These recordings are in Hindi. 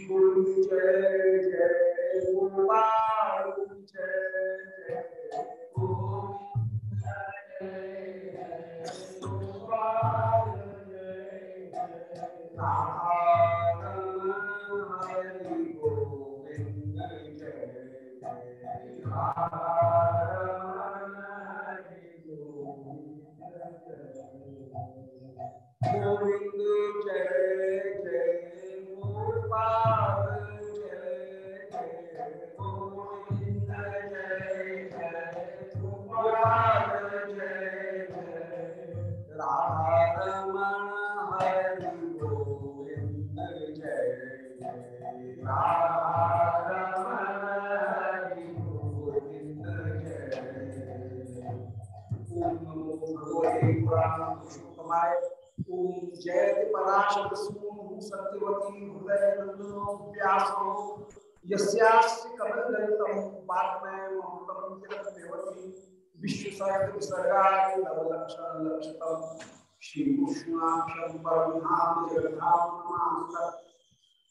गुरु जय जय गोपाल जय जय जयति पराशर सूनु सत्यवती हृदय नंदनो व्यासो यस्यास्य कमलदयितं पात्मय ममतम जगत देवती विश्व साहित्य नवलक्षण लक्षितम श्री कृष्णाक्षम परमधाम जगद्धाम नमामि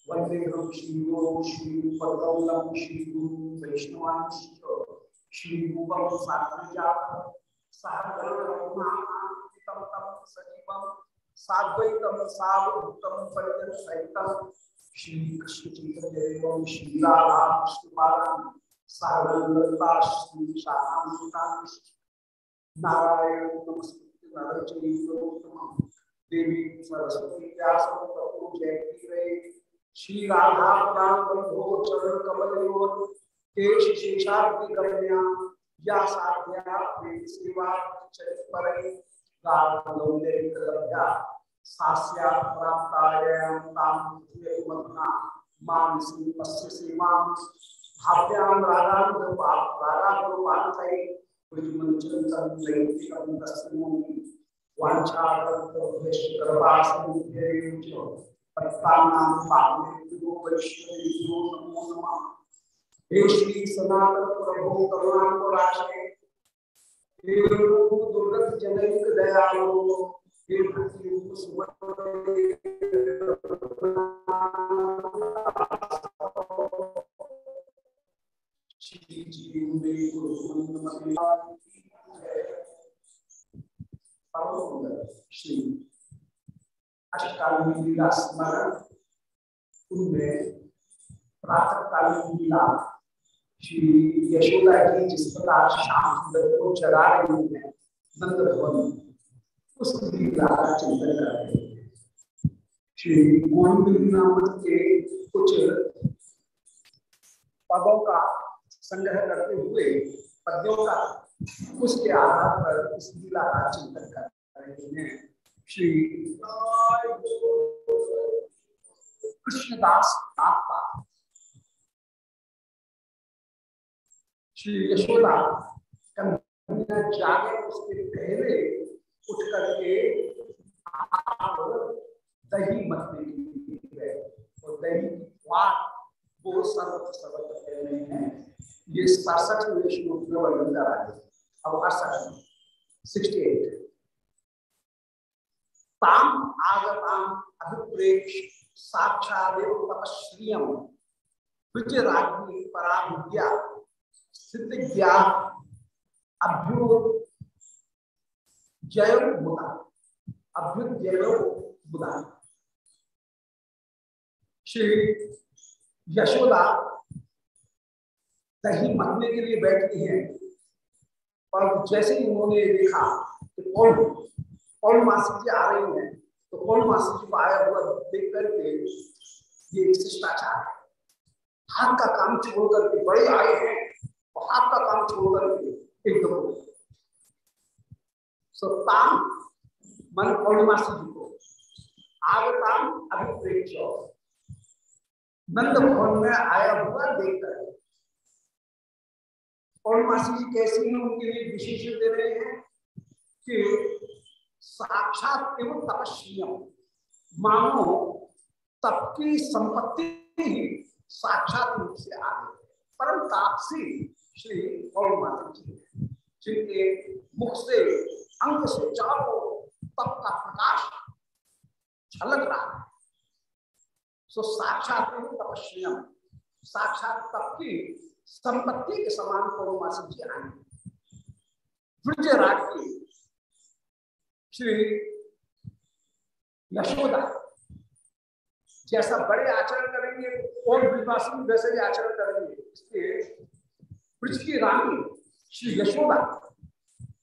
वंदेहम श्री गुरु श्री पदम श्री गुरु वैष्णवांश श्री रूपम सात्विजात सागरम सजीवम साद्वैतम सावभूतम परिजन सहितम। श्री कृष्ण चैतन्य श्री राधा कृष्ण सागरता श्री शाखाता नारायण नमस्कृत्य नर चैतन्य देवी सरस्वती व्यासम तपो जयती रे श्री राधा प्राण बंधो चरण कमल केश शेषाद्रि कन्या या साध्या प्रेम सेवा चरित परे गानौलेकलभ्या सास्या प्राप्तायां तां मधुना माँ श्रीमस्य सीमां भाव्यां रागानुरूपा रागानुरूपान्तै प्रतिमञ्चन्तं लैङ्गिकं तस्मिन् पत्तानां पावनेभ्यो वैष्णवेभ्यो नमो नमः। हे श्री सनातन प्रभु करुणाको हे दुर्गत जनक दयालु हे भक्ति रूप श्री जी मेरे गुरु श्री अष्टकालीन लीला स्मरण उनमें प्रातः कालीन लीला श्री यशोदा जी जिस प्रकार शाम सुंदर को चरा रही है नंद भवन उस लीला चिंतन कर रहे श्री नामक के कुछ पदों का संग्रह करते हुए पद्यों का उसके आधार पर इस लीला का चिंतन कर रहे हैं श्री कृष्णदास आपका श्री यशोदा जागे उसके पहले उठ करके आप दही मथने गए और दही की वो सर्वत्र सर्वत्र हैं। ये सड़सठवें श्लोक में कर है। अब अड़सठ सिक्सटी एट ताम आगताम अभिप्रेक्ष साक्षादेव तपश्रियम। विजराग्नि पराभिज्ञा सिद्ध ज्ञान अभ्यु जय अभ्युजय बुधा श्री यशोदा दही मथने के लिए बैठती है, पर जैसे ही उन्होंने देखा कि कौन कौन मासी जी आ रही हैं तो कौन मासी जी को आया हुआ देख करके ये शिष्टाचार है। हाथ का काम छोड़ करके बड़े आए हैं, और हाथ का काम छोड़ करके एकदम सो ताम मन पौर्णिमासी जी को। आगताम अभिप्रेक्ष नंद भवन में आया हुआ देखकर। पौर्णमासी जी कैसी है? उनके लिए विशेष दे रहे हैं कि साक्षात एवं तपस्वियों मानो तप की संपत्ति ही साक्षात रूप से आ गई। परम तापसी श्री पौर्णमासी जी जिनके मुख से अंग से चारों तप का प्रकाश झलक रहा है सो साक्षात तपस्वियम साक्षात तप की संपत्ति के समान पौर्णमासी जी आए ब्रजराज की श्री यशोदा जैसा बड़े आचरण करेंगे और ब्रजवासी वैसे ही आचरण करेंगे इसलिए ब्रज की रानी श्री यशोदा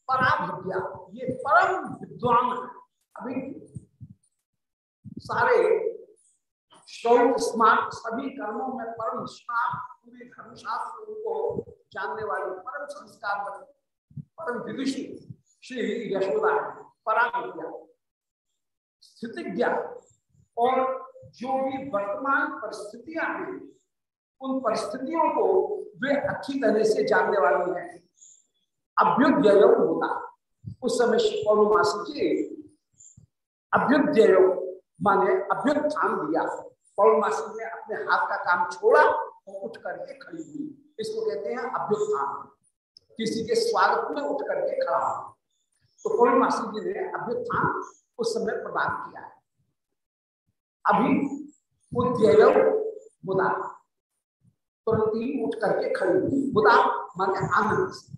पराविद्या ये परम विद्वान अभी सारे स्मार्ट सभी कर्मों में परम स्मार्ट, पूरे धर्मशास्त्र को जानने वाले परम संस्कार परम विदुषी श्री यशोदा पराविद्या स्थितिज्ञा और जो भी वर्तमान परिस्थितियाँ हैं, उन परिस्थितियों को वे अच्छी तरह से जानने वाली हैं। अभ्युदय होता। उस समय पौर्णमासी जी, अभ्युदय, माने अभ्युत्थान दिया। पौर्णमासी ने अपने हाथ का काम छोड़ा और उठ करके खड़ी हुई। इसको कहते हैं अभ्युत्थान। किसी के स्वागत में उठ करके खड़ा तो पौर्णमासी जी ने अभ्युत्थान उस समय प्रदान किया। है अभी उद्यय मुदा। तुरंत ही उठ करके खड़ी हुई। मुदा माने आनंद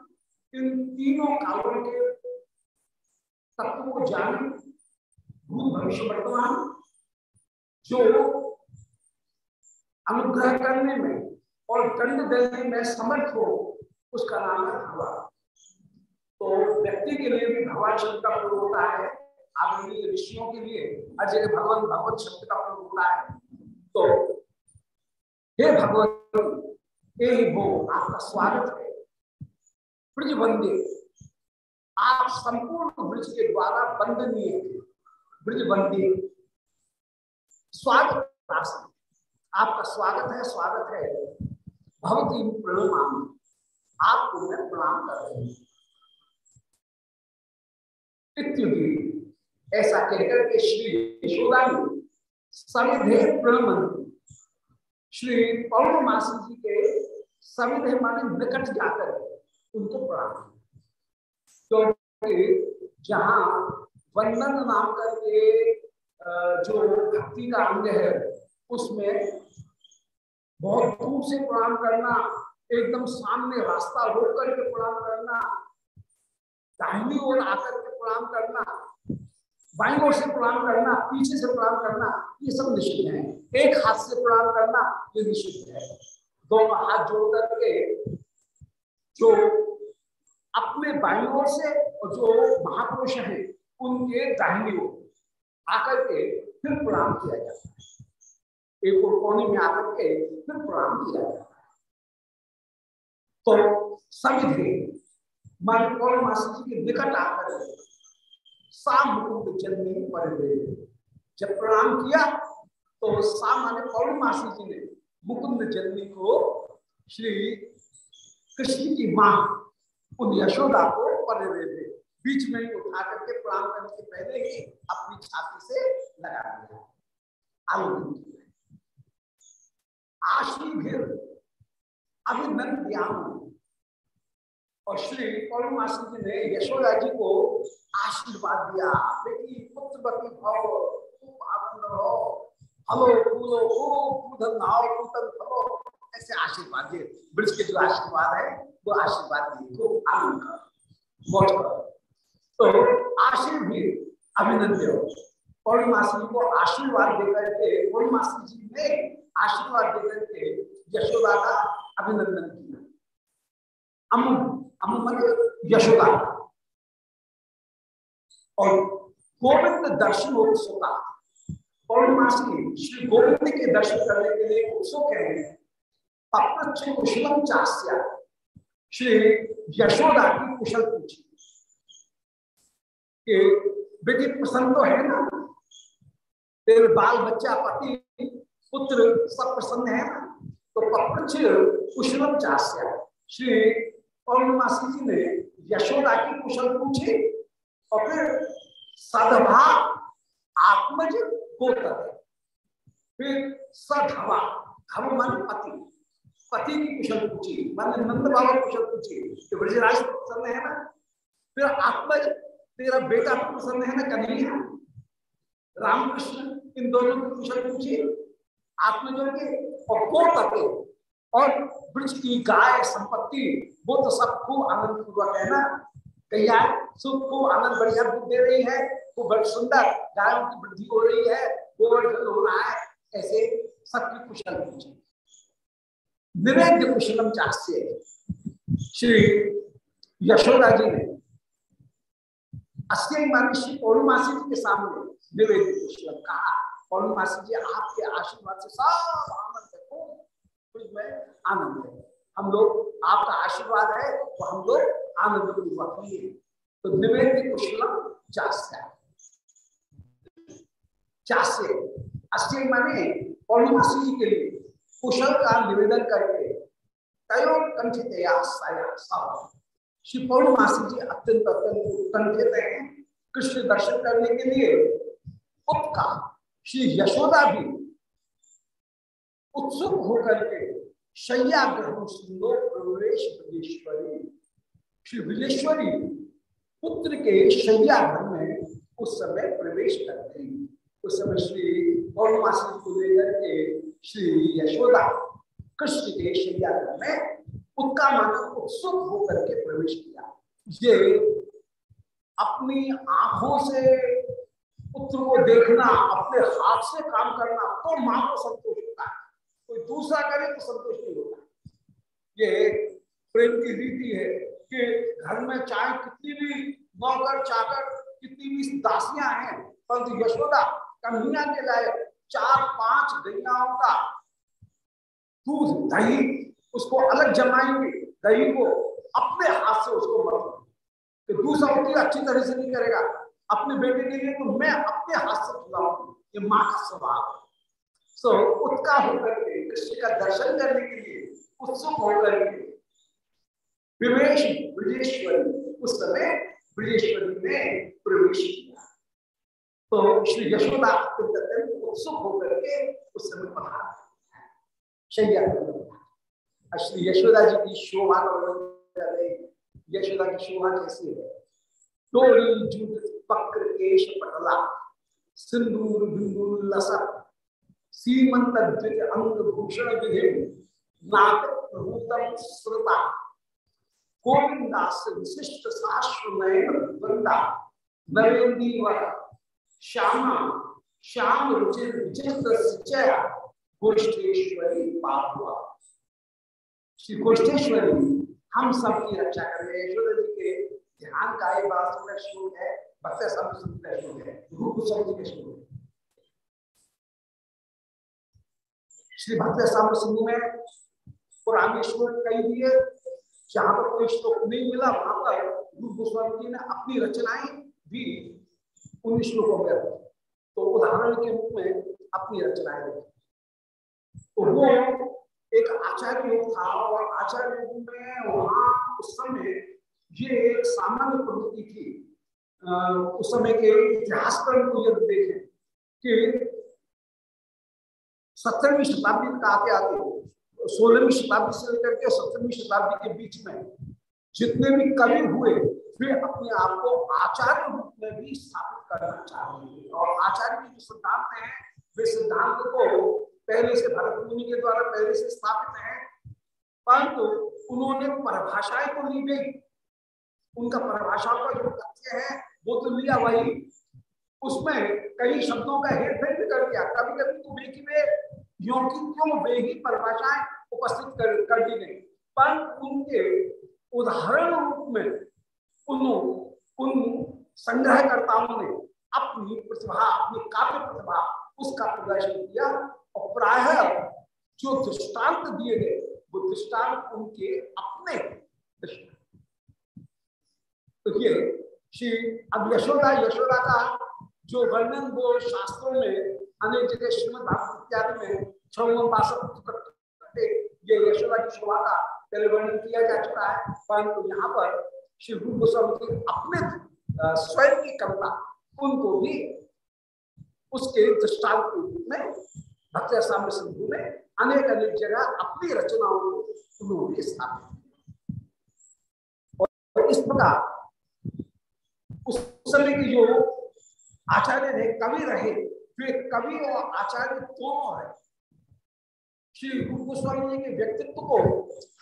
इन तीनों कालों के तत्व को जाने, भूत भविष्य वर्तमान, जो अनुग्रह करने में और दंड देने में समर्थ हो, उसका नाम है भगवान तो व्यक्ति के लिए भी भगवान शब्द का प्रयोग होता है। आगे ऋषियों के लिए जगह भगवान भगवत शब्द का प्रयोग होता है। तो हे भगवान हे वो आपका स्वागत है। ब्रज बंदे आप संपूर्ण ब्रज के द्वारा बंदनीय ब्रज बंदी स्वागत आपका स्वागत है स्वागत है। भवती प्रणाम। आपको मैं प्रणाम कर रही हूँ। ऐसा कहकर के श्री यशोदा ने सविधे प्रणमन श्री पौर्णमासी जी के सविधे माने निकट जाकर उनको प्रणाम क्योंकि जहाँ वंदन नाम करके जो भक्ति का अंग है, उसमें बहुत दूर से प्रणाम करना, एकदम सामने रास्ता रोक करके प्रणाम करना, दाहिनी ओर आकर के प्रणाम करना, बाई ओर से प्रणाम करना, पीछे से प्रणाम करना, ये सब निषिद्ध है। एक हाथ से प्रणाम करना, ये निषिद्ध है। दोनों हाथ जोड़ करके जो अपने ओर से और जो महापुरुष है, उनके दाहिनी ओर आकर के फिर प्रणाम किया जाता है। एक और कोने में आकर के फिर प्रणाम किया जाता है। तो सभी मान पौर्णमासी जी के निकट आकर साम मुकुंद पर जब प्रणाम किया तो साम माने पौर्णमासी जी ने मुकुंद जन्मी को श्री कृष्ण की माँ उन यशोदा को पर बीच में ही उठा करके प्रणाम करने के पहले ही अपनी छाती से लगा दिया। और श्री पौर्णमासी जी ने यशोदा जी को आशीर्वाद दिया। बेटी खूब आनंद रहो। फूलो खूब ऐसे आशीर्वाद दिए ब्रज के जो आशीर्वाद है, वो आशीर्वाद दिए। खूब आनंद करो मौज करो। तो आशीर्वाद भी अभिनंदन पौर्णमासी को आशीर्वाद देकर के पौर्णमासी जी ने आशीर्वाद देकर के यशोदा का अभिनंदन किया। अमु अमु मन यशोदा। और गोविंद दर्शन उत्सुक पौर्णमासी, श्री गोविंद के दर्शन करने के लिए उत्सुक है। कुशलम चास्या श्री यशोदा की कुशल पूछी। कि बेटी प्रसन्न तो है ना? तेरे बाल बच्चा पति, पुत्र सब प्रसन्न है ना? तो पप्रच्छ कुशलम चास्या श्री पौर्णमासी जी ने यशोदा की कुशल पूछी और फिर सदभा आत्मज गोत्र फिर सधवा धव मन पति। पति की कुशल पूछी मान नंद बाबा कुशल पूछी तो ब्रजराज प्रसन्न है ना? फिर आत्मज तेरा बेटा प्रसन्न है ना, कन्हैया? रामकृष्ण, इन दोनों की कुशल पूछी आत्मजों के और को और ब्रज की गाय संपत्ति, वो तो सब खूब आनंद पूर्वक है ना? कैया सुख को आनंद, बढ़िया दे रही है, वो बड़ी सुंदर गायों की वृद्धि हो रही है, गोवर्धन हो रहा है, ऐसे सबकी कुशल पूछी निवेद्य कुशलम चाहे श्री यशोदा जी ने अस्सी श्री पौर्णमासी जी के सामने निवेद्य कुशलम कहा। पौर्णमासी जी आपके आशीर्वाद से सब आनंद है आनंद है। हम लोग, आपका आशीर्वाद है तो हम लोग आनंद पूर्वक होंगे तो निवेद्य कुशलम चास्य। चास्य। अस्सी माने पौर्णमासी जी के लिए कुशल का निवेदन करके तयो कंठित श्री पौर्णमासी जी अत्यंत अत्यंत उत्कंठित हैं कृष्ण दर्शन करने के लिए उत्का श्री यशोदा भी उत्सुक होकर के शैया ग्रह सुंदर प्रवेश विजेश्वरी श्री विजेश्वरी पुत्र के शैया घर में उस समय प्रवेश करते हैं उस समय श्री पौर्णमासी को लेकर के श्री यशोदा कृष्ण के शैया घर में उसका मन उत्सुक होकर के प्रवेश किया। ये अपनी आँखों से पुत्र को देखना, अपने हाथ से काम करना तो माँ को संतोष होता है। कोई दूसरा करे तो संतोष नहीं होता। ये प्रेम की रीति है कि घर में चाहे कितनी भी नौकर, चाकर, कितनी भी दासियाँ हैं, परंतु यशोदा कन्हैया के लाए चार पाँच गैयाओं का दूध, दही, उसको अलग जमाएँगे। दही को अपने हाथ से उसको मतलब कि दूसरा उतनी अच्छी तरह से नहीं करेगा। अपने बेटे के लिए तो मैं अपने हाथ से खिलाऊँगी। ये माँ का स्वभाव है। सो उत्का होकर के, कृष्ण का दर्शन करने के लिए, उत्सुक होकर के, विवेश ब्रजेश्वरी, उस समय ब्रजेश्वरी ने प्रवेश किया। तो श्री यशोदा अत्यंत उत्सुक होकर के उस समय पढ़ा शैया श्री यशोदा जी की शोभा यशोदा की शोभा कैसी है? डोरी, जूट पक्र केश, पटला, सिंदूर, बिंदुर लसक सीमंत, द्विज, अंग, भूषण, विधि प्रभुतम श्रुता, गोविंदास, विशिष्ट साश्वनयन वृंदा नरेंदी वर श्यामा, श्याम रुचिर गोष्ठेश्वरी श्री गोष्ठेश्वरी हम सब की रक्षा करें। यशोदा जी के ध्यान का एक बार का श्लोक है, भक्त सब का श्लोक है। रूप शब्द के श्लोक है। श्री भक्त साम्र सिंधु में कई दिए, जहाँ पर कोई श्लोक नहीं मिला, वहाँ पर गुरु गोस्वामी जी ने अपनी रचनाएँ भी उन श्लोकों में तो उदाहरण के रूप में अपनी रचनाएँ तो वो एक आचार्य योग था और आचार्य योग में वहाँ उस समय ये एक सामान्य प्रवृत्ति थी। उस समय के इतिहास पर को यदि देखें कि सत्रहवीं शताब्दी तक आते आते, सोलहवीं शताब्दी से लेकर के सत्रहवीं शताब्दी के बीच में जितने भी कवि हुए, वे अपने आप को आचार्य रूप में भी स्थापित करना चाहेंगे। और आचार्य के जो सिद्धांत हैं वे सिद्धांत को पहले से भरत मुनि के द्वारा पहले से स्थापित है परंतु उन्होंने परिभाषाएँ तो ली गई। उनका परिभाषा का जो तथ्य है वो तो लिया वही। उसमें कई शब्दों का हेर फेर भी कर दिया। कभी कभी तो वे की वे यो की क्यों वे ही परिभाषाएँ उपस्थित कर, कर दी गई। पर उनके उदाहरण रूप में उन उन संग्रहकर्ताओं ने अपनी प्रतिभा, अपनी काव्य प्रतिभा, उसका प्रदर्शन किया और प्राय जो दृष्टांत दिए गए, वो दृष्टांत उनके अपने तो ये श्री अब यशोदा यशोदा का जो वर्णन, वो शास्त्रों में, अनेक जगह श्रीमद इत्यादि में छठे ये यशोदा की शोभा का पहले वर्णन किया जा चुका है, परंतु यहाँ पर श्री गुरु गोस्वामी अपने स्वयं की कविता उनको भी उसके दृष्टांत के रूप में, भक्त साम्य सिंधु में अनेक अनेक जगह अपनी रचनाओं को उन्होंने स्थापित और इस प्रकार उस समय की जो आचार्य रहे कवि रहे जो कवि और आचार्य दोनों है श्री रूप गोस्वामी जी के व्यक्तित्व को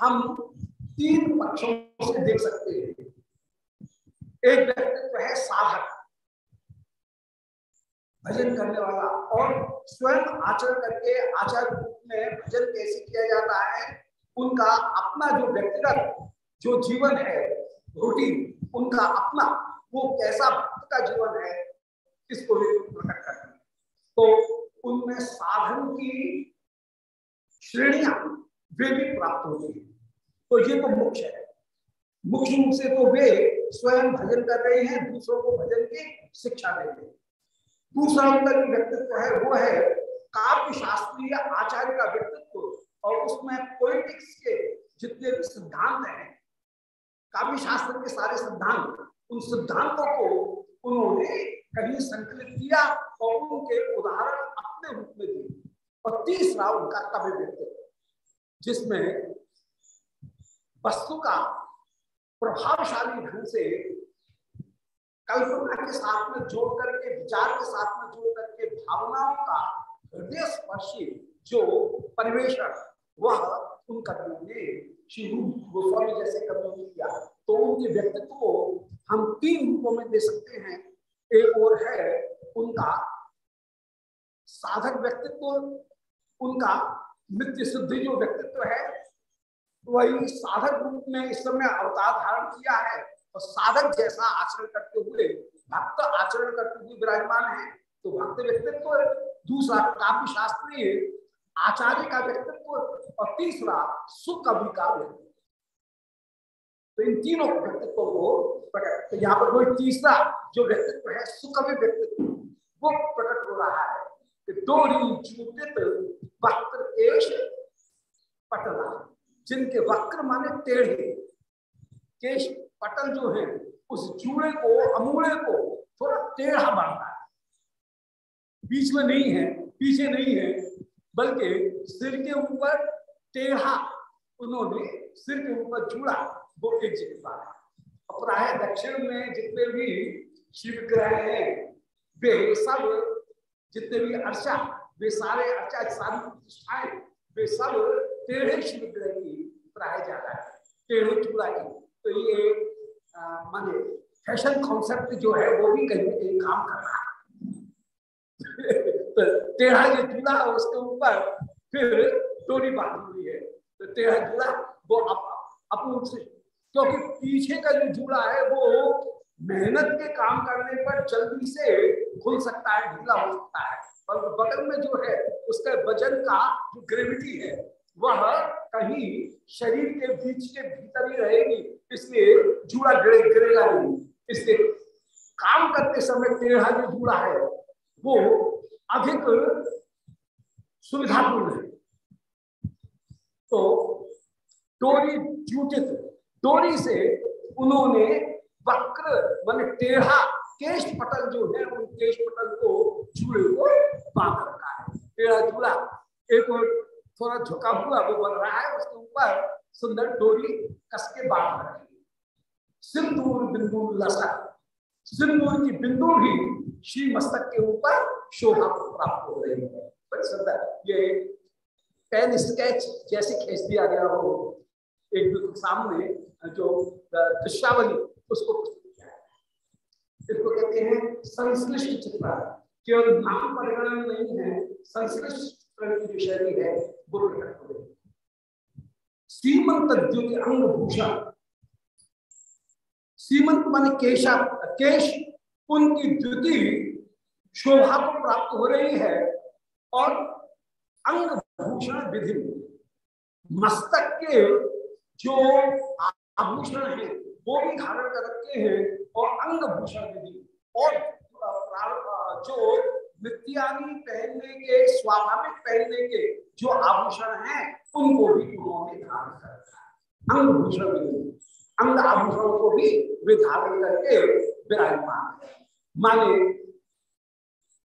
हम तीन पक्षों से देख सकते हैं। एक व्यक्तित्व है साधक। भजन करने वाला। और स्वयं आचरण करके आचार रूप में भजन कैसे किया जाता है? उनका अपना जो व्यक्तिगत जो जीवन है रूटीन उनका अपना वो कैसा भक्त का जीवन है, इसको भी प्रकट करते हैं। तो उनमें साधन की श्रेणियाँ वे भी प्राप्त होती है। तो ये तो मुख्य है। मुख्य रूप से तो वे स्वयं भजन कर रहे हैं, दूसरों को भजन की शिक्षा दे रहे दूसरा उनका जो व्यक्तित्व है, वो है काव्य शास्त्रीय आचार्य का व्यक्तित्व, और उसमें पोलिटिक्स के जितने भी सिद्धांत हैं काव्य शास्त्र के सारे सिद्धांत, उन सिद्धांतों को उन्होंने कहीं संकलित किया और उनके उदाहरण अपने रूप में दिए। और तीसरा उनका कवि व्यक्तित्व, जिसमें वस्तु का प्रभावशाली ढंग से कल्पना के साथ में जोड़ करके, विचार के साथ में जोड़ करके भावनाओं का हृदय स्पर्शी जो परिवेशन वह उन कवियों ने श्री गोस्वामी जैसे कवियों ने किया। तो उनके व्यक्तित्व को हम तीन रूपों में दे सकते हैं। एक और है उनका साधक व्यक्तित्व, उनका नित्य सिद्धि जो व्यक्तित्व है वही साधक रूप में इस समय अवतार धारण किया है। और साधक जैसा आचरण करते हुए, भक्त आचरण करते हुए विराजमान है तो भक्त व्यक्तित्व दूसरा, काव्य शास्त्रीय आचार्य का व्यक्तित्व और तीसरा सुकवि का व्यक्तित्व। तो इन तीनों व्यक्तित्व को प्रकट तो यहाँ पर कोई तीसरा जो व्यक्तित्व है, सुकवि व्यक्तित्व, वो प्रकट हो रहा है। कि डोरी चूटित वक्र केश, पटला। जिनके वक्र माने टेढ़े। केश पटल जो है, उस जूड़े को अमूड़े को थोड़ा टेढ़ा बढ़ता है। बीच में नहीं है, पीछे नहीं है, बल्कि सिर के ऊपर टेढ़ा, उन्होंने सिर के ऊपर जुड़ा वो एक जगह है। प्राय दक्षिण में जितने भी शिव ग्रह हैं, वे सब, जितने भी अर्चा, वे सारे अर्चा, सारी प्रतिष्ठाएँ, वे सब टेढ़े शिव ग्रह की प्राय ज़्यादा है। टेढ़े की तो ये माने फ़ैशन कॉन्सेप्ट जो है, वो भी कहीं कहीं काम कर रहा है। तो टेढ़ा जो जूड़ा उसके ऊपर फिर टोरी बांधी हुई है। तो टेढ़ा जूड़ा वो अपन से, क्योंकि पीछे का जो जूड़ा है, वो मेहनत के काम करने पर जल्दी से खुल सकता है, ढीला हो सकता है। पर बगल में जो है, उसका वज़न का जो ग्रेविटी है वह कहीं शरीर के बीच के भीतर ही रहेगी, इसलिए जूड़ा गिरे, गिरेगा नहीं। इसलिए काम करते समय टेढ़ा जो जूड़ा है, वो अधिक सुविधापूर्ण है। तो डोरी जूटित डोरी से उन्होंने वक्र, मान टेढ़ा केश पटल जो है, उन केश पटल को जूड़े को बाँध रखा है। टेढ़ा जूड़ा, एक और थोड़ा झुका हुआ वो बन रहा है, उसके ऊपर सुंदर डोरी कस के बाँध रखी सिंदूर बिंदु लसक सिंदूर की बिंदु भी श्री मस्तक के ऊपर शोभा प्राप्त हो रही है। बड़ी सुंदर। ये पेन स्केच जैसे खींच दिया गया हो, एक सामने, जो दृश्यावली, उसको इसको कहते हैं संश्लिष्ट चित्र केवल नाम परिगणन नहीं है, संश्लिष्ट जो शैली है, वो प्रकट हो गई सीमंत द्युति अंग भूषण सीमंत माने केशा, केश, उनकी द्युति शोभा को प्राप्त हो रही है और अंग भूषण विधि, मस्तक के जो आभूषण है, वो भी धारण कर रखे हैं और अंग भूषण विधि और जो नित्यानी पहनने के, स्वाभाविक पहनने के जो आभूषण हैं, उनको भी उन्होंने धारण कर है। अंग भूषण अंग आभूषणों को भी वे धारण करके विराजमान है। माने,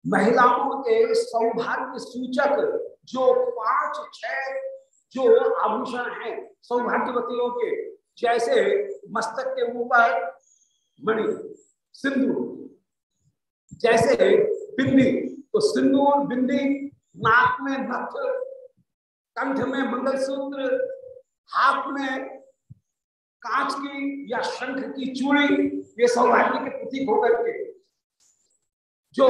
महिलाओं के सौभाग्य सूचक जो पाँच, छह जो आभूषण है, सौभाग्यवतियों के, जैसे मस्तक के ऊपर मणि सिंधु जैसे बिंदी तो सिंदूर बिंदी, नाक में नथ कंठ में मंगलसूत्र, हाथ में कांच की या शंख की चूड़ी, ये सौभाग्य के प्रतीक होकर के, जो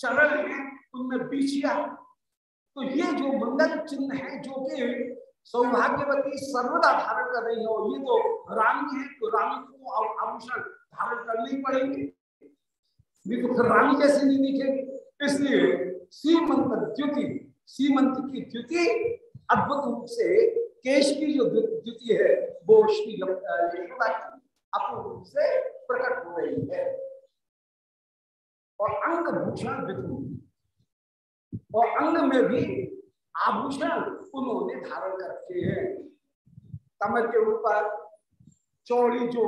चरण है, उनमें बीचिया तो ये जो मंगल चिन्ह है, जो कि सौभाग्यवती सर्वदा धारण कर रही हो ये तो रानी है तो रानी को आभूषण धारण करनी पड़ेगी। ये तो फिर रानी जैसे नहीं दिखेगी? इसलिए सीमंत द्युति सीमंत की द्युति अद्भुत रूप से केश की जो द्युति है, वो श्री यशोदा की अपूर्ण रूप से प्रकट हो रही है। और अंग भूषण विधु और अंग में भी आभूषण उन्होंने धारण करके हैं। कमर के ऊपर, चौड़ी जो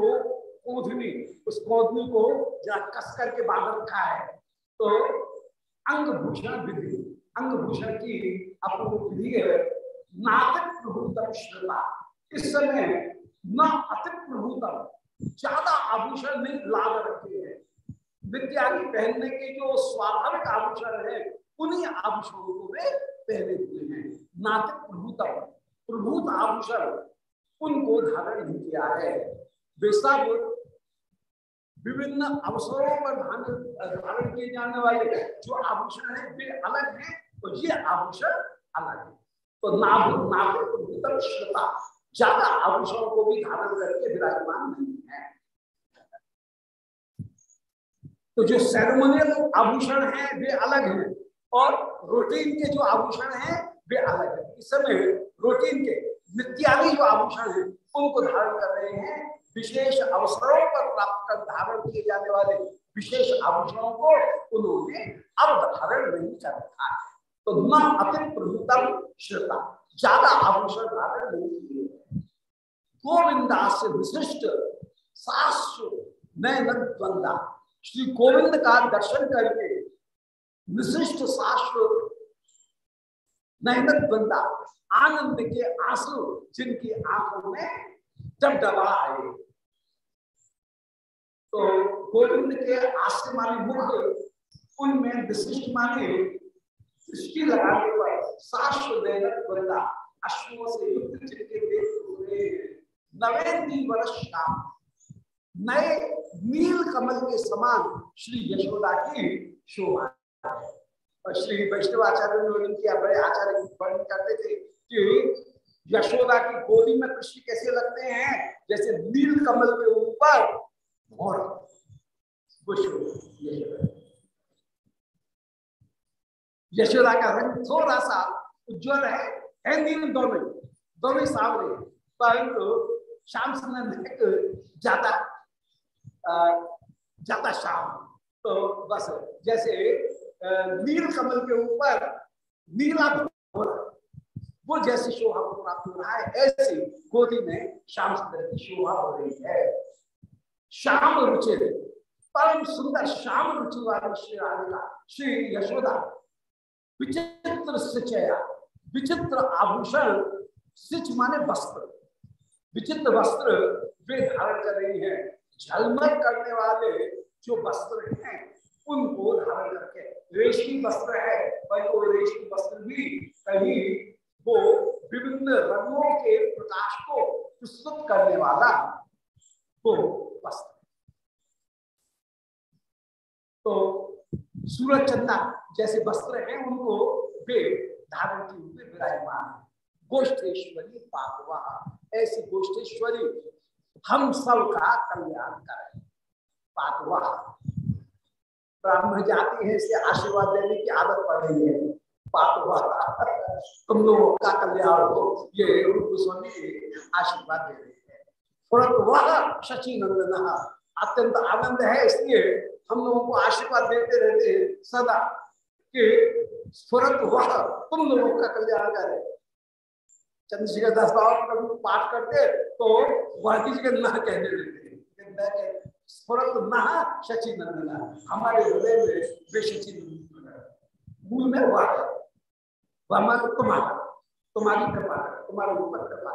कोधनी उस कोधनी को जरा कस करके बाँध रखा है। तो अंग भूषण विधि अंग भूषण की अपूर्व विधि है, नातिक प्रभुतम श्रृंगा इस समय न अति प्रभुतम, ज़्यादा आभूषण नहीं लाभ रखे हैं। विद्यार्थी पहनने के जो स्वाभाविक आभूषण है, उन्हीं आभूषणों को वे पहने हुए हैं। नातिक प्रभुतम, प्रभुत आभूषण, उनको धारण नहीं किया है। सब विभिन्न अवसरों पर धारण किए जाने वाले जो आभूषण है, वे अलग है और ये आभूषण अलग है। तो नाभ नाभिक श्रता ज़्यादा आभूषणों को भी धारण करके विराजमान नहीं है। तो जो सेरेमोनियल आभूषण है, वे अलग है और रोटीन के जो आभूषण है, वे अलग है। इस समय रोटीन के नित्यादि जो आभूषण है, उनको धारण कर रहे हैं विशेष अवसरों पर प्राप्त कर धारण किए जाने वाले विशेष आभूषणों को उन्होंने अब धारण नहीं कर रखा है। तो न अति प्रभुतम श्रद्धा ज़्यादा आभूषण धारण नहीं किए गोविंदास से विशिष्ट द्वंदा श्री गोविंद का दर्शन करके विशिष्ट शास्त्र मेहनत बंदा आनंद के आँसू जिनकी आँखों में जब दबा आए तो गोविंद के आश्रय माने मुख उनमें विशिष्ट माने, दृष्टि लगाने पर शाश्वत मेहनत बंदा, अश्वों से युक्त देख हुए नवेंदी वर्ष शाम नए नील कमल के समान श्री यशोदा की शोभा। और श्री वैष्णवाचार्य ने वर्णन किया, बड़े आचार्य वर्णन करते थे कि यशोदा की गोदी में कृष्ण कैसे लगते हैं, जैसे नील कमल के ऊपर और यशोदा का रंग थोड़ा सा उज्जवल है नील दोनों दोनों सावरे परंतु श्याम सुंदर ज़्यादा जाता शाम तो बस जैसे नील कमल के ऊपर नीला हो रहा वो जैसी शोभा को प्राप्त हो रहा है, ऐसी गोदी में श्याम सुंदर की शोभा हो रही है। श्याम रुचि परम सुंदर श्याम रुचि वाले श्री राधिका, श्री यशोदा। विचित्र सिचया, विचित्र आभूषण, सिच माने वस्त्र। विचित्र वस्त्र वे धारण कर रही है। झलमल करने वाले जो वस्त्र हैं, उनको धारण करके। रेशमी वस्त्र है, पर वो रेशमी वस्त्र भी कहीं वो विभिन्न रंगों के प्रकाश को प्रस्तुत करने वाला। वो वस्त्र तो सूरज चंदा जैसे वस्त्र हैं, उनको वे धारण के रूप में विराजमान गोष्ठेश्वरी पापवा ऐसी गोष्ठेश्वरी हम सब का कल्याण करें। पापवा ब्राह्मण जाति है, इसलिए आशीर्वाद देने की आदत पड़ रही है। पापवा तुम लोगों का कल्याण हो, ये रूप गोस्वामी आशीर्वाद दे रहे हैं फुरत वह शची नंदन अत्यंत आनंद है, इसलिए हम लोगों को आशीर्वाद देते रहते हैं सदा कि स्फुरत वह तुम लोगों का कल्याण करे। चंद्रशेखर दास बाबा पाठ करते तो वह की जगह न कहने लगते। स्फुरत न हमारे हृदय में वे शचि मूल में वह है। वह तुम्हारा तुम्हारी कृपा तुम्हारे ऊपर कृपा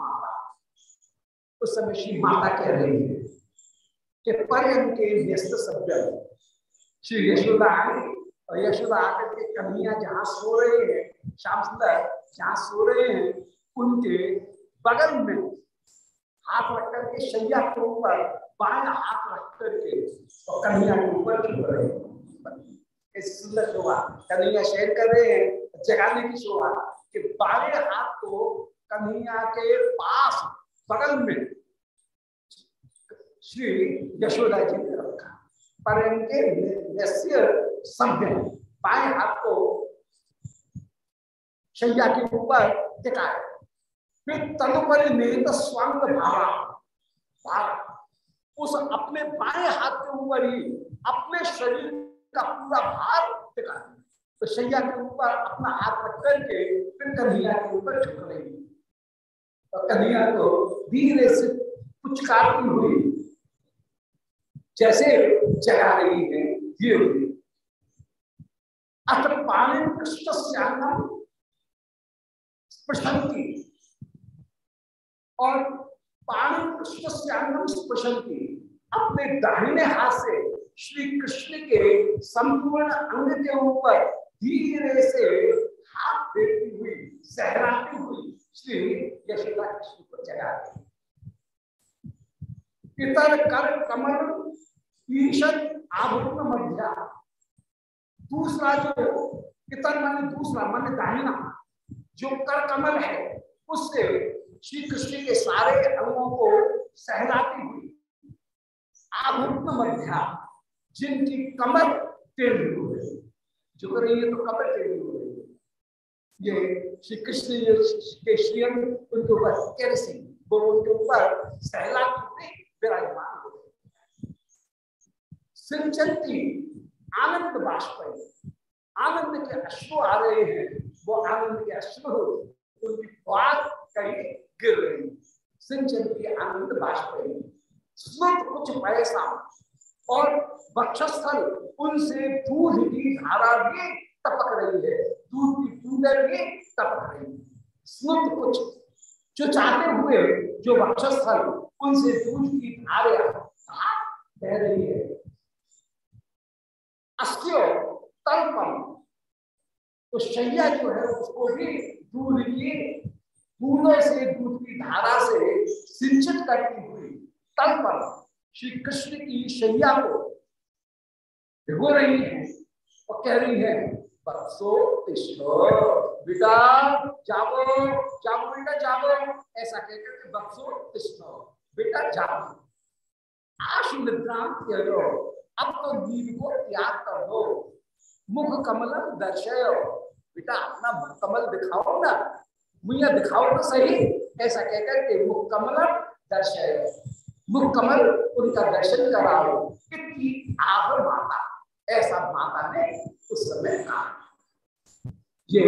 उस समय श्री माता कह रही है। कि पर्यन के व्यस्त सभ्य श्री यशोदा और यशोदा आकर के कन्हैया जहाँ सो रहे हैं, श्याम सुंदर जहाँ सो रहे हैं, उनके बगल में हाथ रख करके शैया के ऊपर, बाएँ हाथ रख करके और कन्हैया के ऊपर छुप रहे। हैं सुंदर शोभा। कन्हैया शेर कर रहे हैं, जगाने की शोभा कि बाएँ हाथ को कन्हैया के पास बगल में श्री यशोदा जी ने रखा। पर इनके सभ्य बाएँ हाथ को शैया के ऊपर टिकाए फिर तन पर निहित स्वांग भाव उस अपने बाएँ हाथ के ऊपर ही अपने शरीर का पूरा भार टिका तो शैया के ऊपर अपना हाथ रख करके फिर कन्हैया के ऊपर झुक रही और कन्हैया को धीरे से पुचकारती हुई जैसे जगा रही है ये हुई अत्र पाणी कृष्ण स्पृशंती और पाणी कृष्ण श्याम स्पृशंती अपने दाहिने हाथ से श्री कृष्ण के संपूर्ण अंग के ऊपर धीरे से हाथ फेरती हुई, सहराती हुई श्री यशोदा कृष्ण को जगा इतर कर कमल ईशद आभूर्ण मध्या दूसरा जो इतर माने, दूसरा माने दाहिना, जो कर कमल है, उससे श्री कृष्ण के सारे अंगों को सहलाती हुई आभूर्ण मध्या जिनकी कमर टेढ़ी हो गई। रही है तो कमर टेढ़ी हो ये श्री कृष्ण के श्रीअंग उनके ऊपर कैसे वो उनके ऊपर सहलाती हुई विराजमान हो गए सिंचंती आनंद बाष्प आनंद के अश्रु आ रहे हैं, वो आनंद के अश्रु उनकी बात कहीं गिर रही। सिंचंती आनंद बाष्प स्मृत कुछ पैसा और वक्षस्थल उनसे दूध की धारा भी टपक रही है, दूध की भी टपक रही स्मृत कुछ जो चाहते हुए, जो वक्षस्थल उनसे दूध की धारा बह रही है। अस्त्यो तल्पम। तो शैया जो है, उसको भी दूध की बूंदों से, दूध की धारा से सिंचित करती हुई तल्पम। श्री कृष्ण की शैया को भिगो रही है और कह रही है बेटा बेटा ऐसा कहकर के बेटा आश अब तो नींद को त्याग कर दो। मुख कमल दर्शयो बेटा अपना मुख कमल दिखाओ ना। मुझे दिखाओ तो सही, ऐसा कहकर के मुख कमल दर्शयो। मुख कमल उनका दर्शन कराओ आह माता। ऐसा माता ने उस समय कहा। ये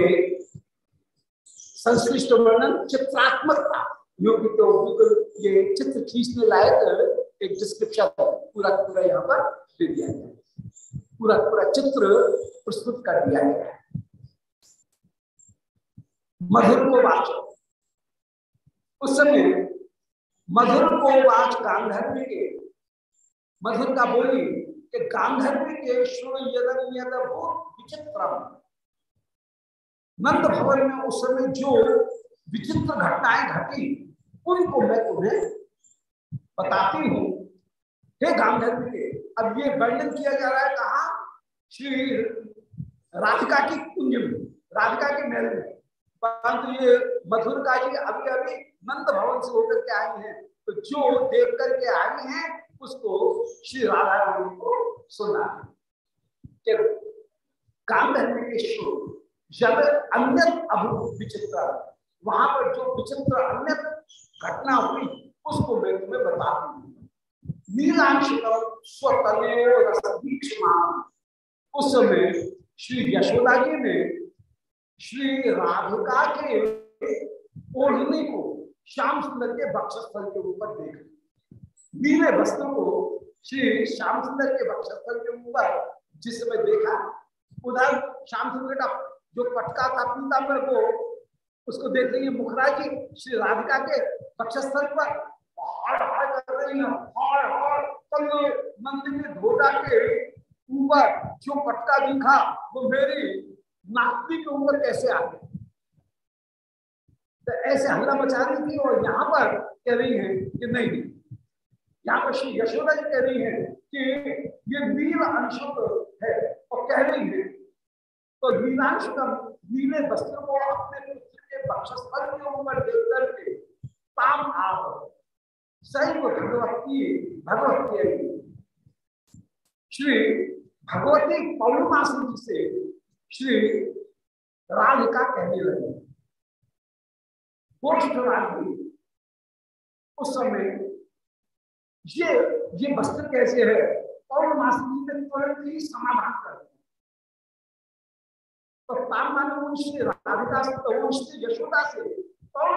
संश्लिष्ट वर्णन चित्रात्मक था। योग्य तो ये चित्र खींचने लायक, एक डिस्क्रिप्शन पूरा पूरा यहाँ पर दे दिया गया। पूरा पूरा चित्र प्रस्तुत कर दिया गया। मधुर को वाच। उस समय मधुर को वाच गांधर्व के मधुर का बोली कि गांधर्व के शुभ विचित्र नंद भवन में उस समय जो विचित्र घटनाएँ घटी, उनको मैं तुम्हें बताती हूँ। हे गांधर्व के, अब ये वर्णन किया जा रहा है कहा? श्री राधिका की कुंज में, राधिका के महल में। परंतु ये मधुर का जी अभी अभी नंद भवन से होकर के आई हैं। तो जो देख करके आई हैं उसको श्री राधा रानी को सुना। गांधर्व के जब अन्य अभु विचित्र, वहाँ पर जो विचित्र अन्य घटना हुई, उसको मैं तुम्हें बता दूँगी। नीलांश उस समय श्री यशोदा जी ने श्री राधिका के ओढ़ने को श्याम सुंदर के बक्षस्थल के ऊपर देखा। नीले वस्त्र को श्री श्याम सुंदर के बक्षस्थल के ऊपर, जिस समय देखा, उधर श्याम सुंदर का जो पटका था पीताम्बर को उसको देख रही है मुखराज जी श्री राधिका के पक्षस्थल पर। मंदिर में धोटा के ऊपर जो पटका दिखा, वो मेरी नाकती के ऊपर कैसे आ गए तो ऐसे हल्ला मचा रही थी और यहाँ पर कह रही है कि नहीं यहाँ पर श्री यशोदा जी कह रही है कि ये नील अंशुक है और कह रही है। तो नीलांश का नीले वस्त्र को अपने पुत्र के पक्षस्थल के ऊपर देख करके ताम आप सही को भगवती भगवती श्री भगवती पौर्णमासी जी से श्री राधिका कहने लगे। उस समय ये ये वस्त्र कैसे है? ही समाधान कर तो राधिका से यशोदा से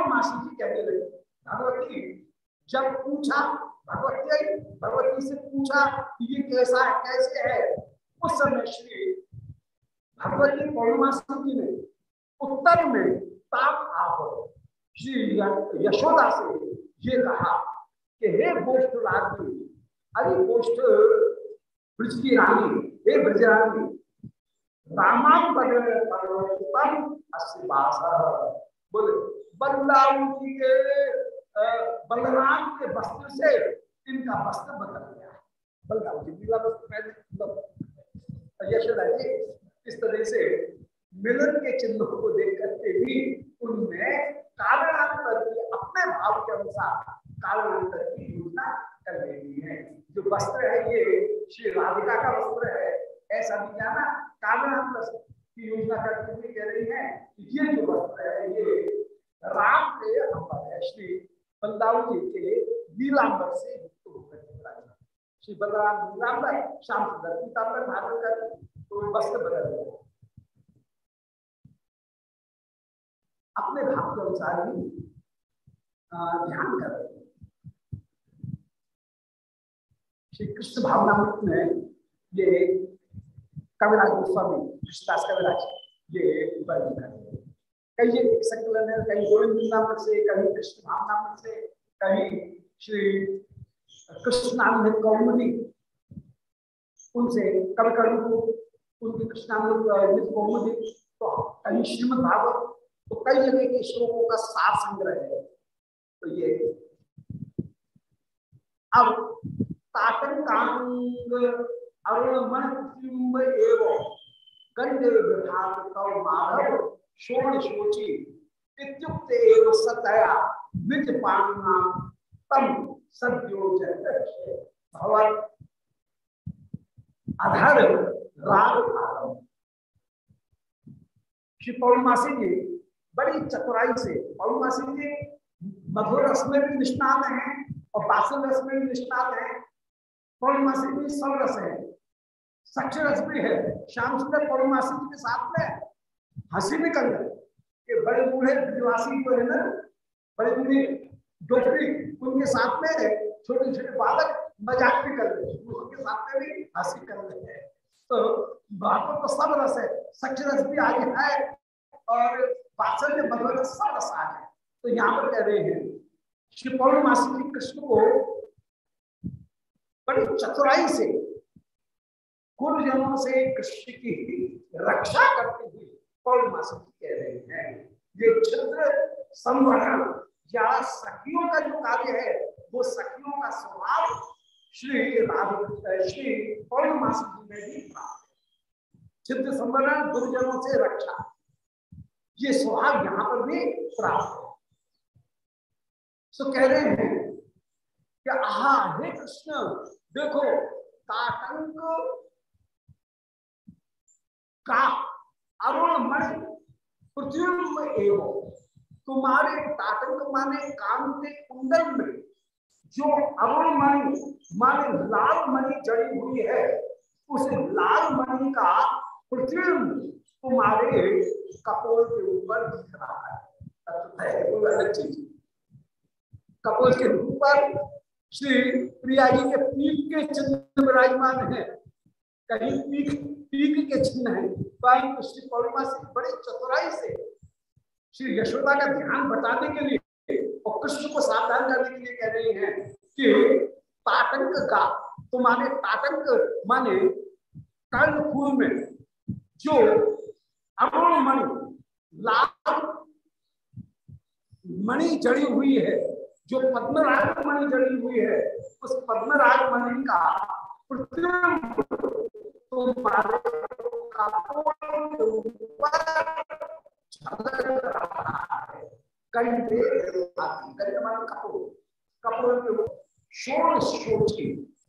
मासी जी कहने भगवती, जब पूछा, भगवती भगवती से पूछा कि ये कैसा है, कैसे है? उस समय श्री भगवती पौर्णमासी जी ने उत्तर में ताप आप श्री यशोदा से ये कहा कि हे गोष्ठ राज्य अरे गोष्ठ ब्रज की रानी, हे ब्रजरानी रामाम बोले, बलराम के वस्त्र से इनका वस्त्र बदल गया। बलराम जी, नीला वस्त्र पहले मतलब यशोदा जी, इस तरह से मिलन के चिन्हों को देख करके भी उनमें कारणांतर की अपने भाव के अनुसार कारणांतर की योजना कर लेनी है। जो वस्त्र है ये, श्री राधिका का वस्त्र है, ऐसा भी जाना कारण की योजना करते हुए कह रही है ये जो वस्त्र है, ये राम के अंबर है। श्री बलदाऊ जी के नीलांबर से युक्त होकर श्री बलराम नीलांबर, श्याम सुंदर पीतांबर धारण कर तो वस्त्र बदल गया। अपने भाव के अनुसार ही ध्यान कर रहे श्री कृष्ण भावनामृत में ये कविराज गोस्वामी, कृष्णदास कविराज, ये वर्णन ये संकलन है कहीं गोविंद नाम से कहीं कृष्ण भाव नाम से कहीं श्री कृष्णानंद कौमुदी उनसे कवि कवि को, उनकी कृष्णानंद कौमुदी तो कहीं श्रीमद भागवत तो कई जगह के श्लोकों का सार संग्रह है। तो ये अब ताटन कांग अरुणमणिम्ब एवं गंडे विभाग कौ माधव शोण शोची इत्युक्त एव सतया निज पाणना तम सद्यो भवन अधर राग श्री पौर्णमासी जी, बड़ी चतुराई से, पौर्णमासी जी, मधुर रस में भी निष्णात हैं और बासल रस में भी निष्णात हैं। पौर्णमासी भी सब रस है। सच्चे रस भी है। श्याम सुंदर पौर्णमासी के साथ में हँसी निकल गए कि बड़े बूढ़े ब्रजवासी जो है ना, बड़े बूढ़े डोकरी, उनके साथ में छोटे छोटे बालक मज़ाक भी कर रहे उनके साथ में भी हँसी कर रहे हैं। तो भागवत तो सब रस है। सच रस भी आगे है और वात्सल्य मधुर सब रस आगे तो यहाँ पर कह रहे हैं श्री पौर्णमासी जी कृष्ण को बड़ी चतुराई से गुरुजनों से कृष्ण की रक्षा करते हुए पौर्णमासी कह रहे हैं, ये छत्र संवरण या सखियों का जो कार्य है, वो सखियों का स्वभाव श्री राधा श्री पौर्णमासी जी में भी प्राप्त है। चित्र संवरण गुरुजनों से रक्षा, ये स्वभाव यहाँ पर भी प्राप्त है। तो कह रहे हैं कि, आहा, हे कृष्ण देखो ताटंक का अरुण मणि पृथ्वी एवं तुम्हारे ताटंक माने काम के कुंडल में जो अरुण मणि, माने लाल मणि जड़ी हुई है, उस लाल मणि का पृथ्वी तुम्हारे कपोल के ऊपर दिख रहा है। कपोल के ऊपर श्री प्रिया जी के पीक के चिन्ह विराजमान है। कहीं पीक पीक के चिन्ह है। परंतु श्री पौर्णिमा से बड़े चतुराई से श्री यशोदा का ध्यान बताने के लिए और कृष्ण को सावधान करने के लिए कह रही हैं कि ताटंक का तो माने ताटंक माने कर्णपुर में जो अरुण मणि, लाल मणि जड़ी हुई है जो पद्मराज मणि जड़ी हुई है, उस पद्मराज मणि का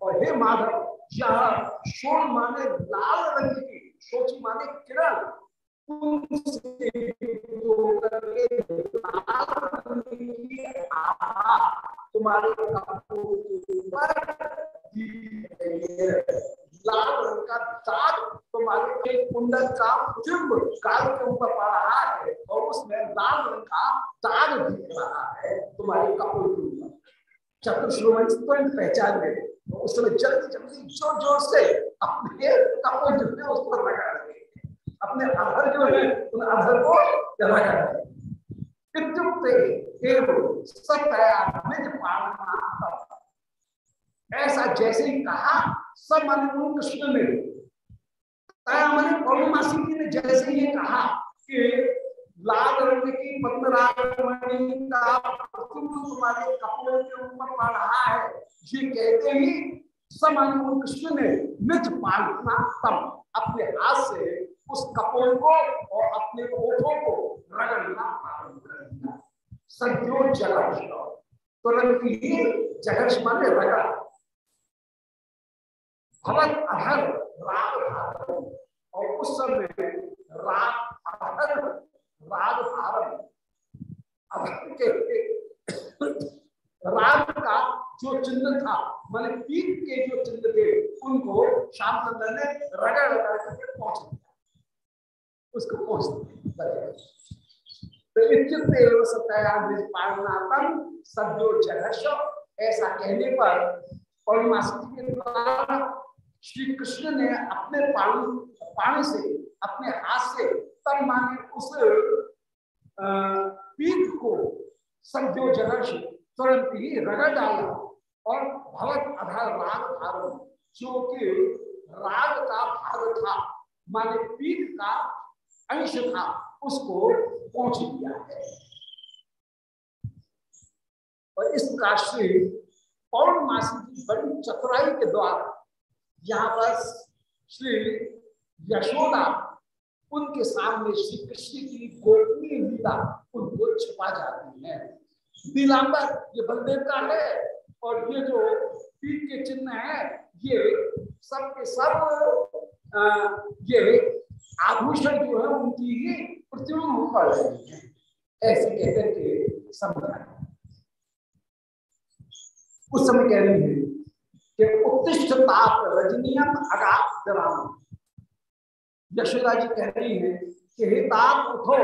और हे माधव यह शोण माने लाल रंग की शोची माने किरण तुम्हारे लाल रंग का दाग तुम्हारे कुंडल का चिम्ब काल के ऊपर पड़ रहा है और उसमें लाल रंग का दाग दिख रहा है तुम्हारे कपूर के ऊपर। चतुश्रोमण तुरंत पहचान गए तो उस समय जल्दी जल्दी ज़ोर ज़ोर से अपने कपूर जो है उस पर लगा रहे अपने अधर जो है उन अधर को लगा रहे ऐसा जैसे ही कहा, सब मन कृष्ण ने मन पौर्णमासी जी ने जैसे ही कहा कि लाल रंग की पद्मराजमणि का तुम्हारे कपड़ों के ऊपर पड़ रहा है, ये कहते ही समान कृष्ण ने निज पालना तम अपने हाथ से उस कपोल को और अपने ओठों को रगड़ना प्रारंभ सद्यो जगर्ष तुरंत ही जगर्ष माने रगड़ भगत अधर राग और उस समय राग अधर राग धारण। के राग का जो चिन्ह था, मैंने पीठ के जो चिन्ह थे, उनको श्यामचंद्र ने रगड़ रगड़ करके पहुँच दिया। उसको पहुँच जगश ऐसा कहने पर के श्री कृष्ण ने अपने पाणी से, अपने हाथ से तब माने उस पीठ को सद्यो जगश तुरंत ही रगड़ डाला और भगवत आधार राग धारण, जो कि राग का भाग था, माने पीठ का अंश था। उसको पहुँच दिया है। और इस प्रकार से पौर्णमासी की बड़ी चतुराई के द्वारा यहाँ पर श्री यशोदा उनके सामने श्री कृष्ण की गोपनीय लीला उनको छिपा जाती है। नीलांबर ये बलदेव का है और ये जो पीठ के चिन्ह है ये सब के सब आ, ये आभूषण जो है उनकी ही प्रतिमा ऐसे कहकर के समझा उस समय कह रही है कि उत्तिष्ठ ताप रजनीयम यशोदा जी कह रही है कि हे ताप उठो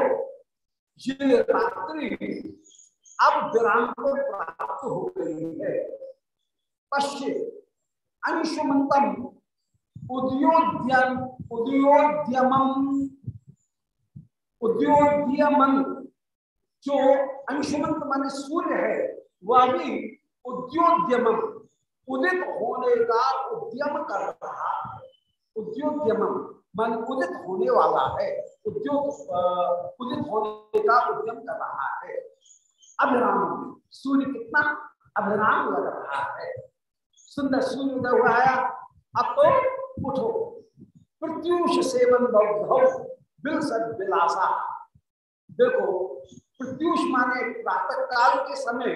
ये रात्रि अब विराम को प्राप्त हो गई है पश्चिम अंशुमंतम उद्योद्यम उद्योद्यमम उद्योद्यमन जो अंशुमंत मान सूर्य है, वह भी उद्योद्यम उदित होने का उद्यम कर रहा है। उद्योद्यम मन उदित होने वाला है। उद्योग उदित होने का उद्यम कर रहा है। अभिराम, सूर्य कितना अभिराम लग रहा है। सुंदर सूर्य उदय हुआ है। अब तो उठो। प्रत्युष सेवन बिल सद बिलासा देखो प्रत्युष माने प्रातः काल के समय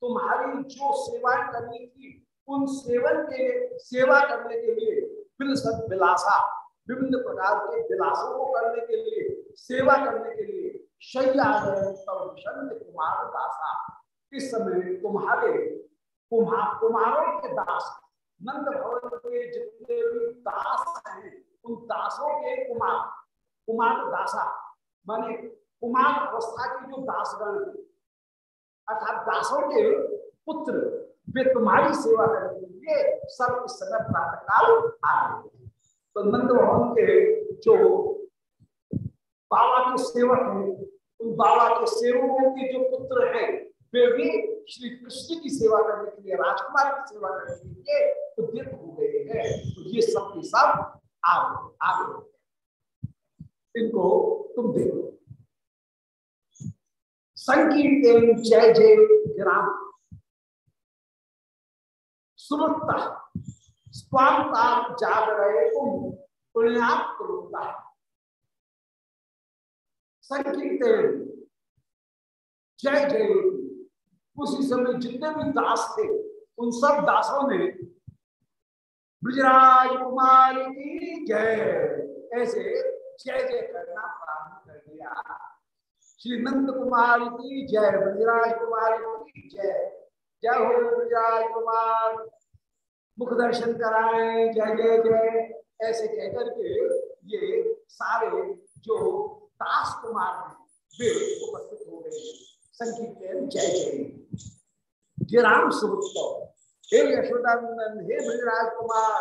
तुम्हारी जो सेवा करनी थी, उन सेवन के, सेवा करने के लिए बिल सद बिलासा विभिन्न प्रकार के विलासों को करने के लिए, सेवा करने के लिए कुमार दासा। इस समय तुम्हारे कुमार कुमारों के दास, नंद भवन के जितने भी दास हैं, उन दासों के कुमार कुमार दासा माने कुमार अवस्था की जो दासगण अर्थात दासों के पुत्र वे तुम्हारी सेवा करने के लिए सब इस समय प्रातः काल आ रहे तो नंद भवन के जो बाबा के सेवक हैं, उन बाबा के सेवकों के जो पुत्र हैं, वे भी श्री कृष्ण की सेवा करने के लिए, राजकुमार की सेवा करने के लिए उद्यत हो गए हैं। तो ये सब के सब आ गए इनको तुम देखो। संकीर्तन, जय जय ग्राम। सुमत्ता स्वामता जाग रहे तुम पुण्यात संकीर्तन, जय जय। उसी समय जितने भी दास थे, उन सब दासों ने ब्रजराज कुमार की जय। ऐसे जय जय करना प्रारंभ कर दिया श्री नंद कुमार की जय ब्रजराज कुमार की जय जय हो ब्रजराज कुमार मुख दर्शन कराए जय जय जय ऐसे कहकर के ये सारे जो दास कुमार हैं वे उपस्थित हो गए संकीर्तन जय जय गिराम सुभुत्व हे यशोदानंदन हे ब्रजराज कुमार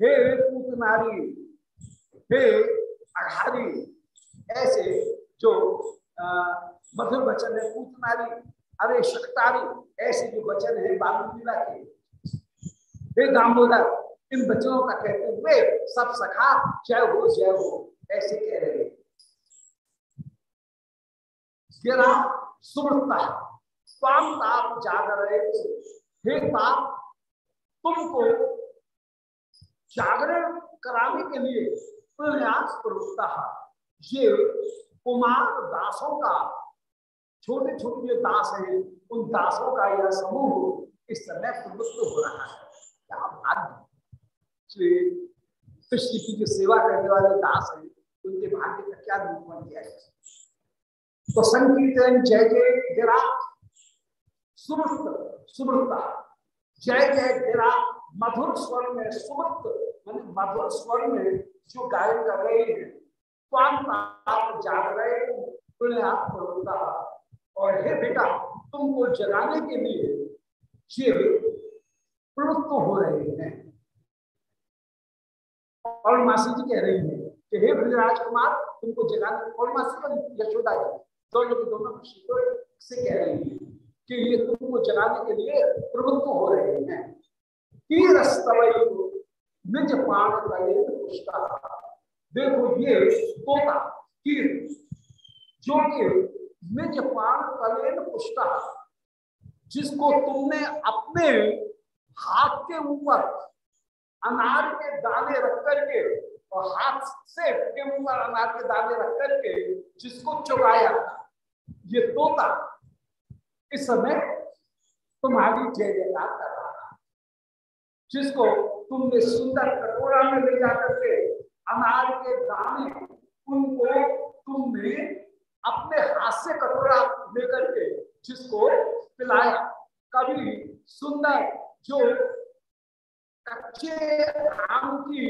हे पूत नारी हे अघारी ऐसे जो मधुर वचन है पूत नारी अरे शक्तारी, ऐसे जो वचन है बालू के। हे दामोदर, इन बच्चों का कहते हुए सब सखा, जय हो जय हो, ऐसे कह रहे सुमृता स्वाम ताप जाग रहे हे। ताप तुमको जागरण कराने के लिए प्रयास प्रवृत्ता ये कुमार दासों का छोटे छोटे जो दास हैं, उन दासों का यह समूह इस समय प्रवृत्त हो रहा है। क्या भाग्य श्री कृष्ण की जो सेवा करने वाले दास है, उनके भाग्य का क्या निरूपण किया जाए तो संकीर्तन, जय जय गिरा सुमृत, सुमृता। जय जय गिरा मधुर स्वर में सुमृत। मान मधुर स्वर में जो गायन कर रहे हैं आप जाग रहे और हे बेटा, तुमको जगाने के लिए ये प्रवृत्त हो रहे हैं। और मासी जी कह रही है कि हे ब्रजराज कुमार तुमको जगाने और मासी का यशोदा जी, दोनों के दोनों से कह रही है कि ये तुमको जगाने के लिए प्रवृत्त हो रहे हैं। निज पाण देखो ये तोता जो कि निज पाण कलेन पुष्टा जिसको तुमने अपने हाथ के ऊपर अनार के दाने रख करके और हाथ से के ऊपर अनार के दाने रख करके जिसको चुराया ये तोता, इस समय तुम्हारी जय जयकार कर जिसको तुमने सुंदर कटोरा में ले जाकर के अनार के दाने, उनको तुमने अपने हाथ से कटोरा लेकर के जिसको पिलाया। कभी सुंदर जो कच्चे आम की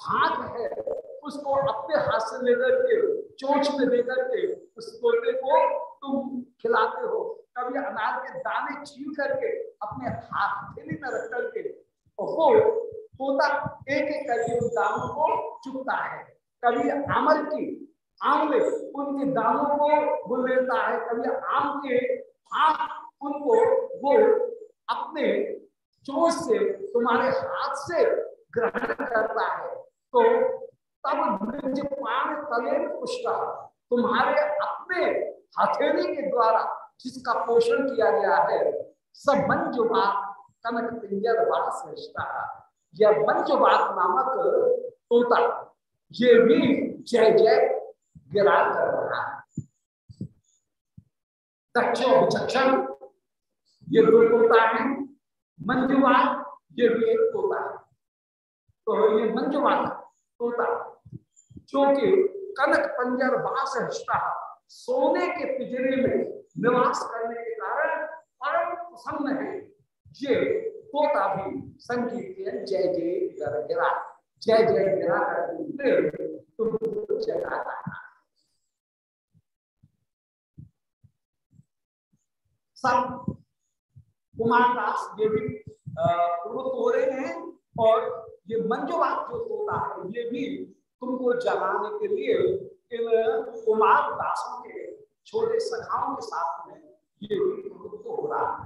भाग है, उसको अपने हाथ से लेकर के, चोच में लेकर के उस तोते को तुम खिलाते हो। कभी अनार के दाने छील करके अपने हाथ थैली में रख करके और वो के दानों को चुपता है। कभी आमर की आमले उनके दानों को वो लेता है, कभी आम के हाथ उनको वो अपने चोट से, तुम्हारे हाथ से ग्रहण करता है। तो तब पान तले पुष्ट, तुम्हारे अपने हथेली के द्वारा जिसका पोषण किया गया है, सब मंजुबात कनक श्रेष्ठा यह मंजुबात नामक तोता ये भी जय जय गिरा कर रहा है दक्षिण विचक्षण ये दो तोता है मंजुबात ये भी एक तोता है। तो ये मंजुबात तोता, जो कि कनक पंजर बास सोने के पिजरे में निवास करने के कारण परम प्रसन्न है। ये तोता भी संगीत जय जय गिरा जय जय गिरा तुमको जगाता सब कुमार दास ये भी प्रवृत्त हो रहे हैं, और ये मंजुबात जो तोता है, ये भी तुमको जगाने के लिए इन कुमार दासों के छोटे सखाओं के साथ में ये भी प्रवृत्त हो रहा है।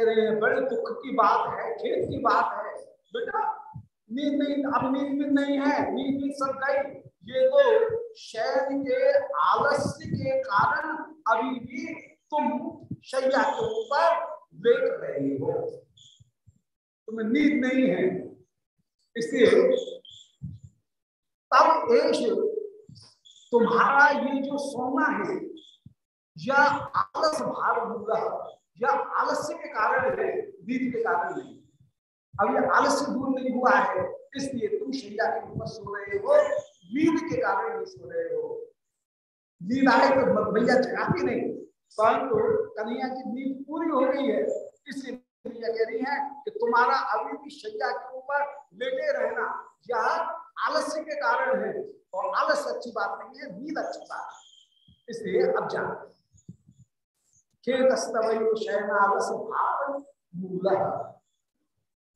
कह रहे हैं, बड़े दुख की बात है, खेत की बात है। बेटा, नींद नहीं, अब नींद भी नहीं है, नींद भी सब गई। ये तो शहर के आलस्य के कारण अभी भी तुम शैया के ऊपर देख रहे हो। तुम्हें नींद नहीं है। इसलिए तब एक तुम्हारा ये जो सोना है या आलस भार होगा। या आलस्य के कारण है नींद के कारण नहीं। अब आलस्य दूर नहीं हुआ है, इसलिए तुम शैया के ऊपर सो रहे हो, नींद के कारण नहीं सो रहे हो। नींद आए तो भैया जगाती नहीं, परंतु कन्हैया की नींद पूरी हो गई है, इसलिए कह रही है कि तुम्हारा अभी भी शैया के ऊपर लेटे रहना, यह आलस्य के कारण है। और आलस्य अच्छी बात नहीं है, नींद अच्छी बात है। इसलिए अब जान। मूल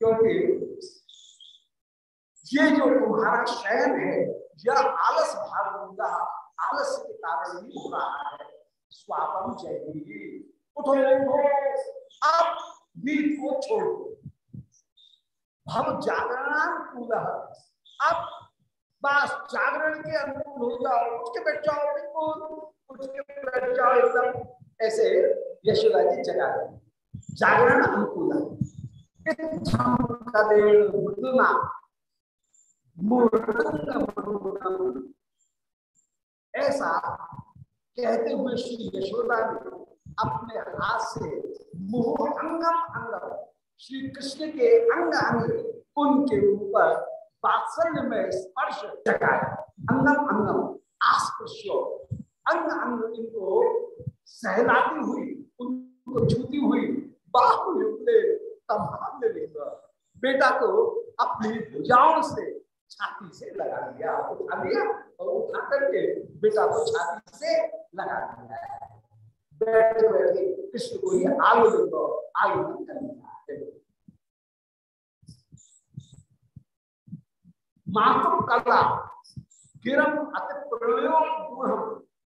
क्योंकि ये जो तुम्हारा शयन है, यह आलस भाव होगा आलस के कारण ही हो रहा है। स्वापम चाहिए उठो अब नींद को छोड़ो भव जागरण पूरा अब बस जागरण के अनुकूल हो जाओ। उठ के बैठ जाओ, बिल्कुल। उठ के बैठ जाओ, एकदम। ऐसे यशोदा जी जगा जागरण अनुकूल ऐसा कहते हुए श्री यशोदा ने अपने हाथ से मुह अंगम अंगम, श्री कृष्ण के अंग अंग, उनके ऊपर बात्सल्य में स्पर्श जगाया। अंगम अंगम आस्पर्शो अंग अंग इनको सहलाती हुई, उनको छूती हुई तमाम बेटा को अपनी भुजाओं से छाती से लगा दिया। उठा लिया और उठा करके बेटा को छाती से लगा दिया। बैठे बैठे कृष्ण को ही आलू दो आलू कर मातु कला गिरम अति प्रयोग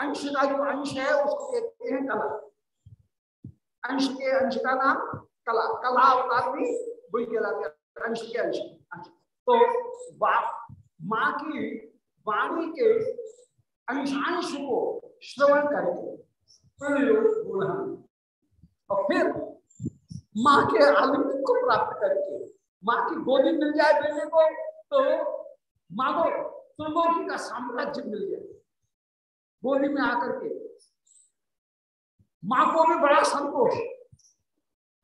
अंश का जो अंश है, उसको कहते हैं कला। अंश के अंश का नाम कला। कला अवतार भी वही कहलाते अंश के अंश। तो माँ की वाणी के अंशांश को श्रवण करके और फिर माँ के आलिंगन को प्राप्त करके, माँ की गोदी मिल जाए बेटे को तो मानो त्रिलोकी का साम्राज्य मिल जाए। गोदी में आकर के। माँ को भी बड़ा संतोष।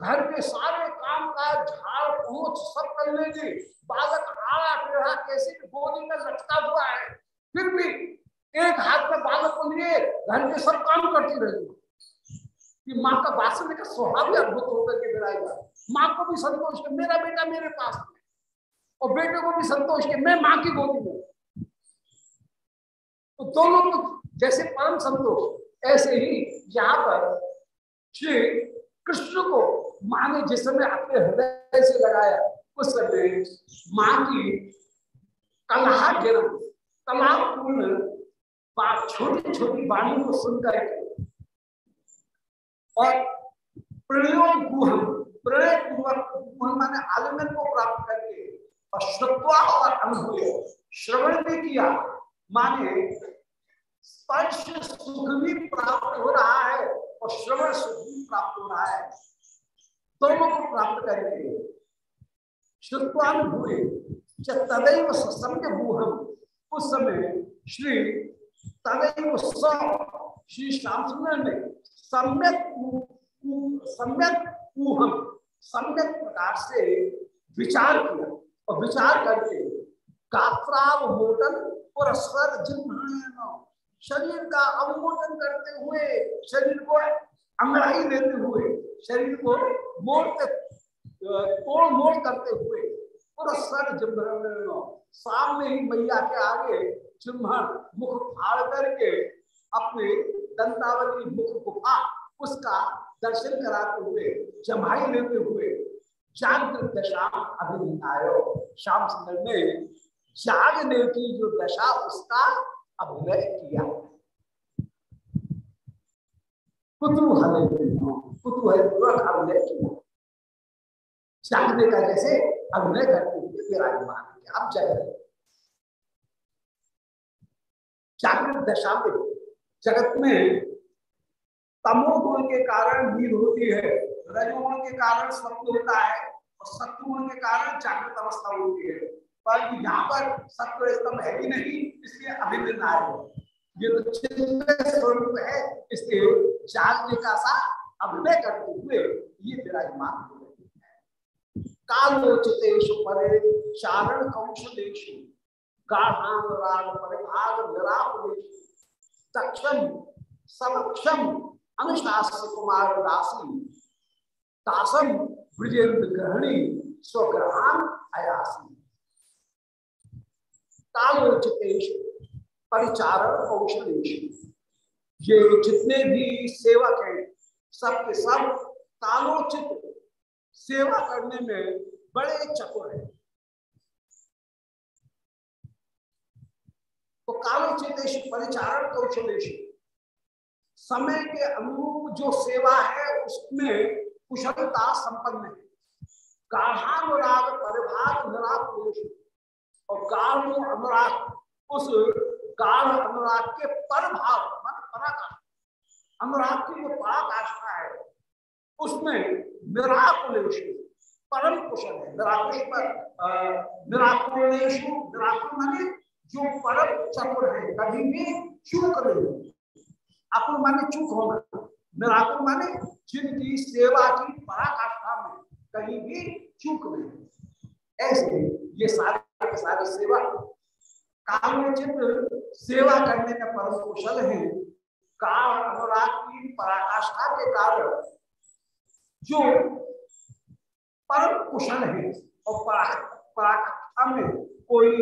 घर के सारे काम का झाड़ पहुँच सब कर लेंगे। बालक आड़ा टेढ़ा कैसे गोदी में लटका हुआ है। फिर भी एक हाथ में बालक को लिए, घर के सब काम करती रहेगी कि माँ का वास्तव का स्वभाव ही अद्भुत होकर के बिराएगा माँ को भी संतोष है मेरा बेटा मेरे पास में और बेटे को भी संतोष है मैं माँ की गोदी में। तो दोनों को जैसे परम संतोष ऐसे ही यहाँ पर श्री कृष्ण को माँ ने जिस समय अपने हृदय से लगाया, उस समय माँ की कलहा गिरम कलापूर्ण बात छोटी छोटी वाणी को सुनकर और गुहम प्रणय पूर्वक माने आलिंगन को प्राप्त करके और श्रुत्वा और अनुभव, श्रवण भी किया, माने स्पर्श सुख भी प्राप्त हो रहा है और श्रवण सुख भी प्राप्त हो रहा है। दोनों को प्राप्त श्रुत्वानुभूय तदैव सम्य गुहम उस समय श्री तदैव श्री श्याम सुंदर ने सम्यक सम्यक ऊहम सम्यक प्रकार से विचार किया और विचार करके गात्रावमोटन परस्पर शरीर का अवमोचन करते हुए शरीर को अंगड़ाई देते हुए शरीर को मोड़ते तोड़ मोड़ करते हुए परस्पर जिम्भरण सामने ही मैया के आगे चिम्हन मुख फाड़ करके अपने दंतावली मुख गुफा उसका दर्शन कराते हुए, जमाई लेते हुए जागृत दशा अभिनय श्याम सुंदर ने जागने की जो दशा, उसका अभिनय किया। कुतूहल कुतूहल अभिनय किया। का जैसे अभिनय करते हुए विराजमान जागृत दशा में जगत में तमोगुण के कारण नींद होती है, रजोगुण के कारण सत्य होता है और सत्युगुण के कारण जागृत अवस्था होती है। पर यहाँ पर सत्य स्तंभ है ही नहीं इसलिए अभिन्न ये तो स्वरूप है जागने का सा अभिनय करते हुए ये विराजमान हो। रहे कालोचितेश परे, चारण परिभाग समक्षम कुमार दासी ब्रजेंद्र ग्रहणी स्वग्रहान अयासी। कालोचितेश परिचारण कौशलेश ये जितने भी सेवक हैं, सबके सब कालोचित सेवा करने में बड़े चतुर हैं। तो कालोचितेश परिचारण कौशलेश समय के अनुरूप जो सेवा है, उसमें कुशलता संपन्न है। गाढ़ानुराग परिभाग निराग और गाढ़ अनुराग उस गाढ़ अनुराग के परभाव, मान पराकाष्ठा अनुराग की जो पराकाष्ठा है, उसमें निराकुलेश परम कुशल है। निराकुश पर निराकुलेश, निराकुल माने जो परम चतुर है। कभी भी चूक नहीं अकुल माने चूक होना। निराकुल माने जिनकी सेवा की पराकाष्ठा में कहीं भी चूक नहीं ऐसे ये सारे सारे सेवा कालोचित सेवा करने में परम कुशल है काल अनुराग की पराकाष्ठा के कारण जो परम कुशल है और पराकाष्ठा में कोई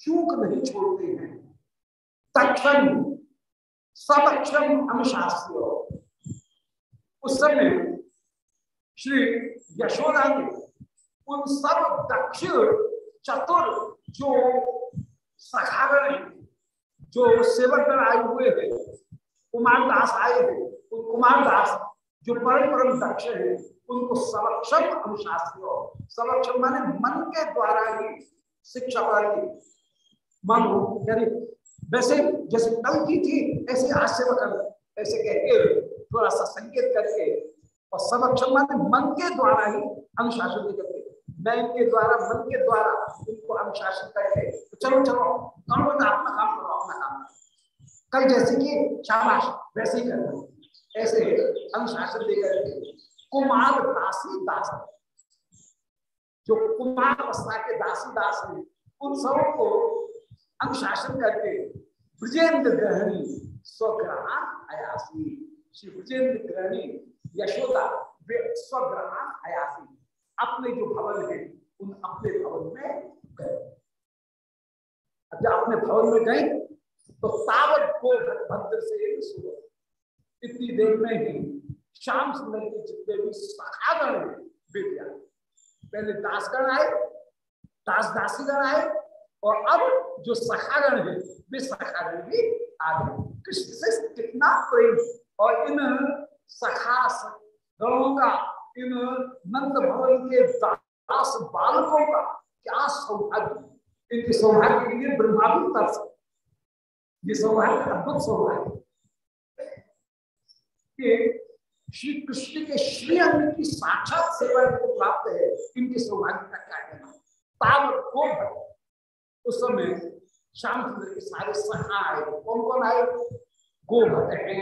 चूक नहीं छोड़ते हैं। तक्षण सदक्षण अनुशास्त्र उस समय श्री यशोदा ने उन सब दक्ष चतुर जो है जो सेवक आए हुए हैं, कुमार दास आए हैं उन कुमार दास जो परम परम दक्ष है, उनको संरक्षण अनुशास्त्र संरक्षण माने मन के द्वारा ही शिक्षा पाएगी मानो यानी वैसे जैसे कल की थी, ऐसे आज से कर ऐसे कहके थोड़ा सा संकेत करके और समक्षम माने मन के द्वारा ही अनुशासन करके मैं इनके द्वारा मन के द्वारा इनको अनुशासन करके तो चलो चलो, कौन अपना काम करो, अपना काम कल जैसे कि शाबाश, वैसे ही करना। ऐसे अनुशासन दे करके कुमार दासी दास। जो कुमार अवस्था के दासी दास हैं, उन सबको अनुशासन करके, ब्रजेंद्र ग्रहणी स्वग्रहण अयासी श्री ब्रजेंद्र ग्रहणी यशोदा स्वग्रहण अयासी अपने जो भवन है, उन अपने भवन में गए। अपने भवन में गए तो तावत को भद्र से इतनी देर में ही श्याम सुंदर के जितने भी है विद्या पहले दासगण आए, दास दासीगण आए, और अब जो सखागण है, वे सखागण भी आ गए। कृष्ण से कितना प्रेम, और इन सखा गणों का इन नंद भवन के दास बालकों का क्या सौभाग्य। इनके सौभाग्य के लिए ब्रह्मा भी तरस ये सौभाग्य, अद्भुत सौभाग्य। श्री कृष्ण के श्री अंग की साक्षात सेवा को प्राप्त है, इनके सौभाग्य का क्या कहना ताव को उस समय श्याम सुंदर के सारे सहा आए कौन कौन आए? गोभट है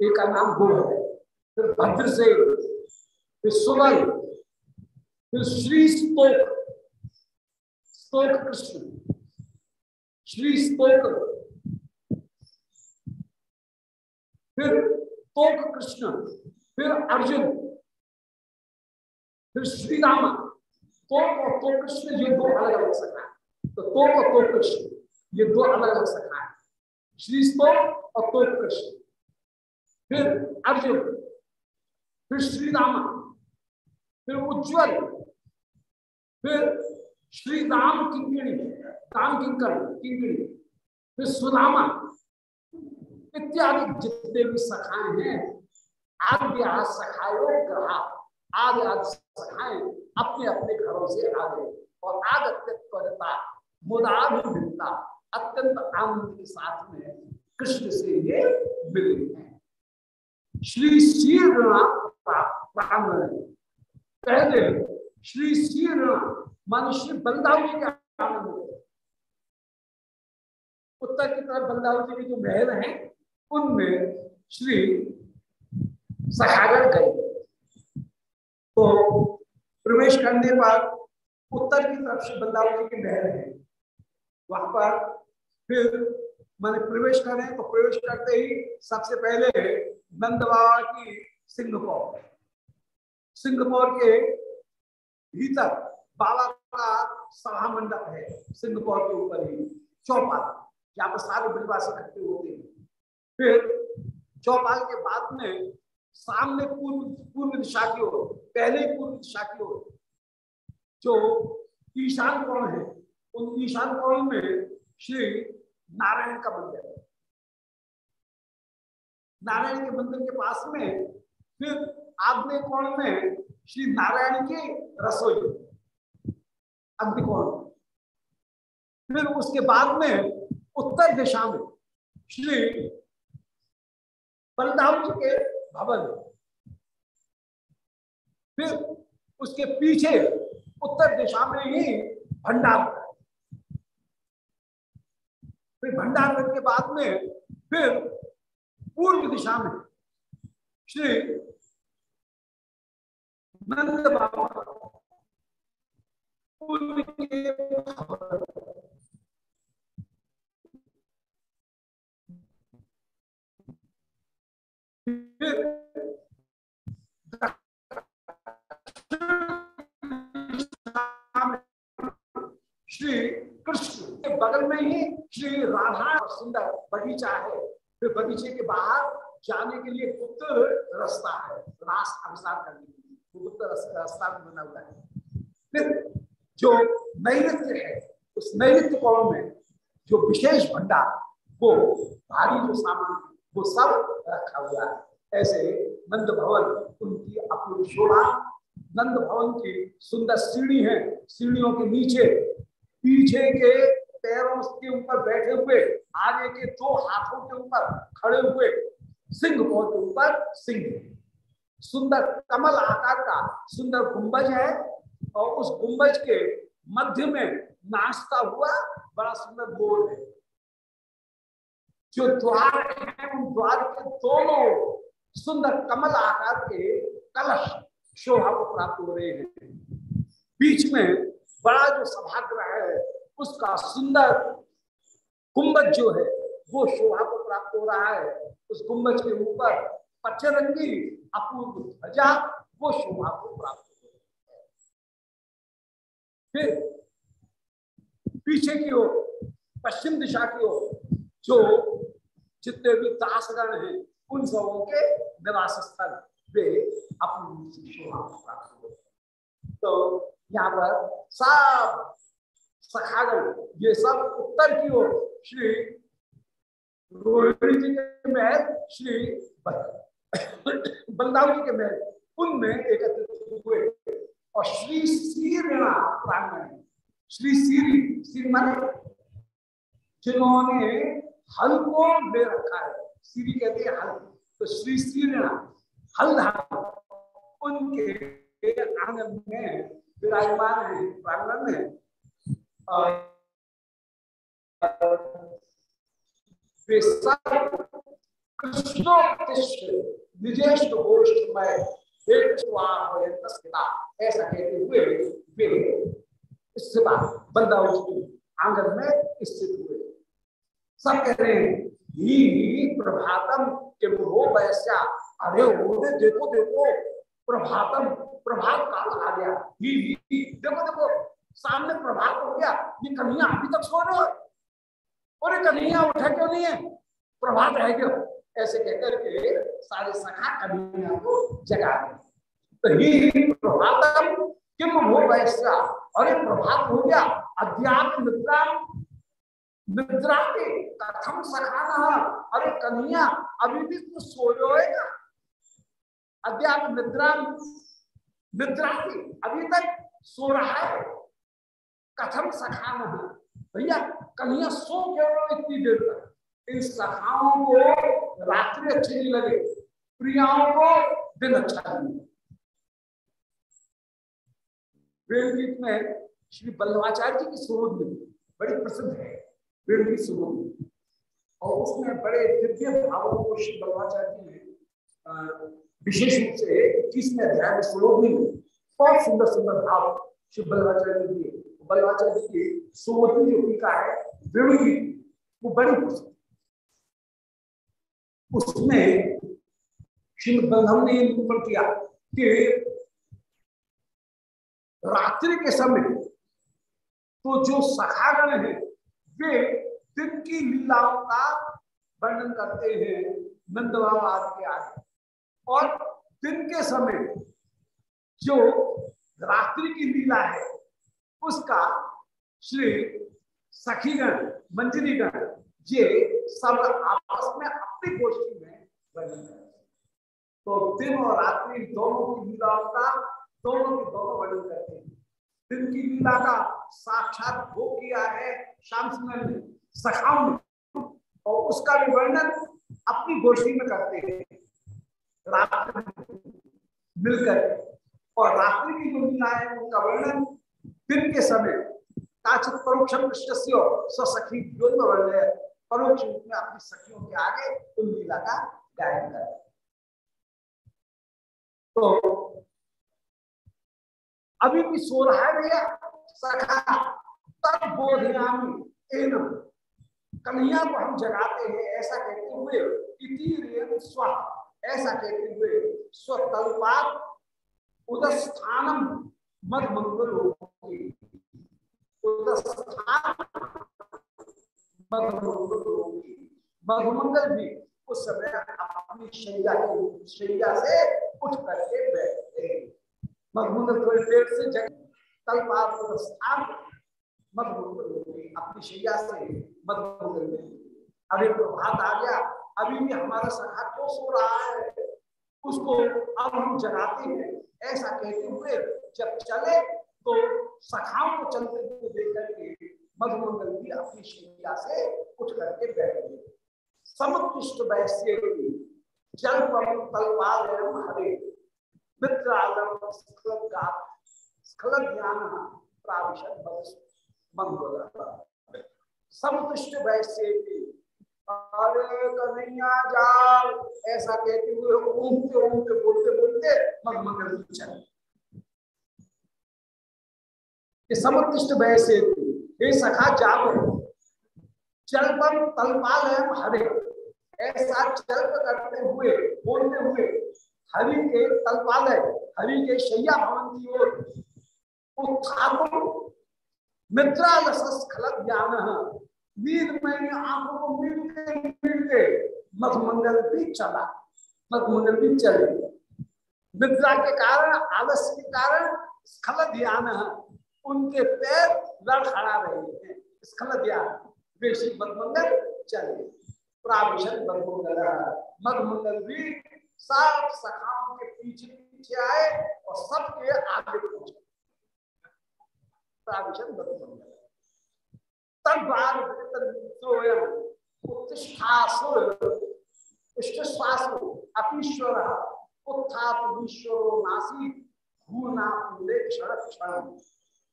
एक का नाम गोभट है फिर भद्र से फिर सुबल फिर श्री स्तोक स्तोक कृष्ण। श्री स्तोक फिर तोक कृष्ण। फिर अर्जुन। फिर श्री राम। तोक और तो कृष्ण, ये दो अलग अलग सखा है। तो तोक और तो कृष्ण, ये दो अलग अलग सखा है। श्री स्तोक और तोक कृष्ण। फिर अर्जुन। फिर श्री राम। फिर उज्ज्वल, फिर श्री राम किंकिणी, राम किंकर किंकिणी, फिर सुदामा इत्यादि जितने भी सखाए हैं आद्य सखायो ग्रहा आदि आदि सखाए अपने अपने घरों से आ गए और आगत्यता मुदाभिता अत्यंत आनंद के साथ में कृष्ण से ये मिले हैं। श्री शीर्ण पहले श्री शीर्ण मान श्री बलदाव जी के आनंद उत्तर की तरफ़ बलदाव जी की जो महल है, उनमें श्री सखागर गए। तो प्रवेश करने पर उत्तर की तरफ़ से बंदाव जी के महल है। वहाँ पर फिर मैंने प्रवेश करें तो प्रवेश करते ही सबसे पहले नंद बाबा की सिंहपौर सिंहपौर के भीतर बाबा का सभा मंडप है। सिंहपौर के ऊपर ही चौपाल। जहाँ पर सारे ब्रजवासी इकट्ठे होते हैं। फिर चौपाल के बाद में सामने पूर्व पूर्व दिशा की ओर, पहले पूर्व दिशा की ओर जो ईशान कोण है, उन ईशान कोण में श्री नारायण का मंदिर है। नारायण के मंदिर के पास में फिर आग्नेय कोण में श्री नारायण की रसोई। अग्निकोण फिर उसके बाद में उत्तर दिशा में श्री बलदाऊ जी के भवन। फिर उसके पीछे उत्तर दिशा में ही भंडार। फिर भंडार के बाद में फिर पूर्व दिशा में श्री नंद बाबा श्री कृष्ण के बगल में ही श्री राधा सुंदर बगीचा है फिर बगीचे के बाहर जाने के लिए गुप्त रास्ता है, रास्ता अभिसार करने लिए गुप्त रास्ता बना हुआ है। फिर जो नैत्य है, उस नैत्य कौन में जो विशेष भंडार, वो भारी जो सामान वो सब रखा हुआ है। ऐसे नंद भवन, उनकी अपूर्व शोभा। नंद भवन की सुंदर सीढ़ी है, सीढ़ियों के नीचे, पीछे के पैरों के ऊपर बैठे हुए, आगे के दो हाथों के ऊपर खड़े हुए, सिंह के ऊपर सिंह। सुंदर कमल आकार का सुंदर गुंबज है और उस गुंबज के मध्य में नाचता हुआ बड़ा सुंदर गोल है। जो द्वार है, उन द्वार के दोनों सुंदर कमल आकार के कलश शोभा को प्राप्त हो रहे हैं। बीच में बड़ा जो सभाग्रह है, उसका सुंदर गुंबज जो है, वो शोभा को प्राप्त हो रहा है। उस गुंबज के ऊपर पचरंगी अपूर्व ध्वजा वो शोभा को प्राप्त हो रही है फिर पीछे की ओर, पश्चिम दिशा की ओर, जो जितने भी दासगण हैं, उन सबों के निवास स्थल, वे अपनी शोभा को प्राप्त हो तो यहाँ पर सब सखागण, ये सब उत्तर की ओर, श्री रोहिणी जी के महल, श्री बलदाव जी के महल उनमें एकत्रित हुए और श्री सीरणा प्रांगण श्री सीरी सीरी माने जिन्होंने हल को ले रखा है। सीरी कहते हैं हल। तो श्री सीरणा हल उनके आँगन में विराजमान है, प्रांगण में। ऐसा कहते हुए में स्थित हुए सब कह रहे हैं, ही प्रभातम के वो वैश्या? अरे वो देखो देखो, प्रभातम, प्रभात काल आ गया। ही देखो देखो, सामने प्रभात हो गया। ये कन्हैया अभी तक सो रहे हो? और कन्हैया उठा क्यों नहीं है? प्रभात रह गया। ऐसे कहकर के सारे सखा कन्हैया को जगा तो ही प्रभातम किम हो वैसा अरे प्रभात हो गया, अध्यात्म निद्रा निद्रा के कथम सखाना अरे कन्हैया अभी भी तू सो हो अध्यात्म निद्रा निद्रा अभी तक सो रहा है। कथम सखान भैया, कन्हैया सो क्यों इतनी देर तक? इन सखाओं को रात्रि अच्छी नहीं लगे। प्रियाओं को दिन अच्छा नहीं वेदगीत में श्री बल्लभाचार्य जी की सुरोध बड़ी प्रसिद्ध है वेदगीत सुरोध और उसमें बड़े दिव्य भावों को श्री बल्लभाचार्य जी ने विशेष रूप से इक्कीसवें अध्याय में सुरोध में बहुत सुंदर सुंदर भाव श्री बल्लभाचार्य जी दिए बल्लाचार्य की सोमती जो टीका है वो बड़ी पुस्तक उसमें श्रीमद ने किया कि रात्रि के समय तो जो सखागण है, वे दिन की लीलाओं का वर्णन करते हैं नंद बाबा के आगे। और दिन के समय जो रात्रि की लीला है, उसका श्री सखीगण, मंजरीगण ये सब आपस में अपनी गोष्ठी में वर्णन तो दिन और रात्रि दोनों की लीलाओं का, दोनों के दोनों वर्णन करते हैं। दिन की लीला का साक्षात भोग किया है श्याम सिंह ने, सखाओं और उसका भी वर्णन अपनी गोष्ठी में करते हैं। रात्रि मिलकर, और रात्रि की जो लीला है उनका वर्णन दिन के समय काचित परोक्ष स्वसखी परोक्ष रूप में अपनी सखियों के आगे उन लीला का गायन कर। तो अभी भी सो रहा है भैया? सखा, तब बोधयामी एनम कन्हैया को हम जगाते हैं, ऐसा कहते हुए स्व। ऐसा कहते हुए स्वतल्पात उदस्थानम मद मंगल होगी मधुमंगल भी उस समय अपनी शैया की शैया से उठ करके बैठते मधुमंगल थोड़ी देर से जग कल स्थान मधुमंगल अपनी शैया से मधुमंगल अभी प्रभात आ गया। अभी भी हमारा सखा तो सो रहा है? उसको अब हम जगाते हैं। ऐसा कहते हुए जब चले तो सखाओं को चलते हुए देख मधुमंगल भी अपनी शैया से उठ करके बैठ गए। समुत्कृष्ट वैश्य जल तलवार हरे ज्ञान प्राविशद समुत्कृष्ट वैश्य अरे कन्हैया जाल, ऐसा कहते हुए ऊँगते ऊँगते बोलते बोलते मधुमंगल चले समुत्कृष्ट वैश्य हे सखा, जागो। चलपम तलपाल हरे। ऐसा चल्प करते हुए, बोलते हुए, हरि के तलपाल हरि के शैया भवन की ओर उत्थापन। मित्रालसखल ज्ञान वीर में आँखों को मिलते मिलते मधुमंगल भी चला। मधुमंगल भी चले मित्रा के कारण आलस्य के कारण स्खल ध्यान उनके पैर लड़खड़ा रहे हैं। स्खल बेशी मधुमंगल चले। प्राविशन मधुमंगल भी सब सखाओं के पीछे पीछे आए और सबके आगे पहुँचे। प्राविशन मधुमंगल तब अपीश्वर उत्थापीश्वरो नासी। क्षण क्षण।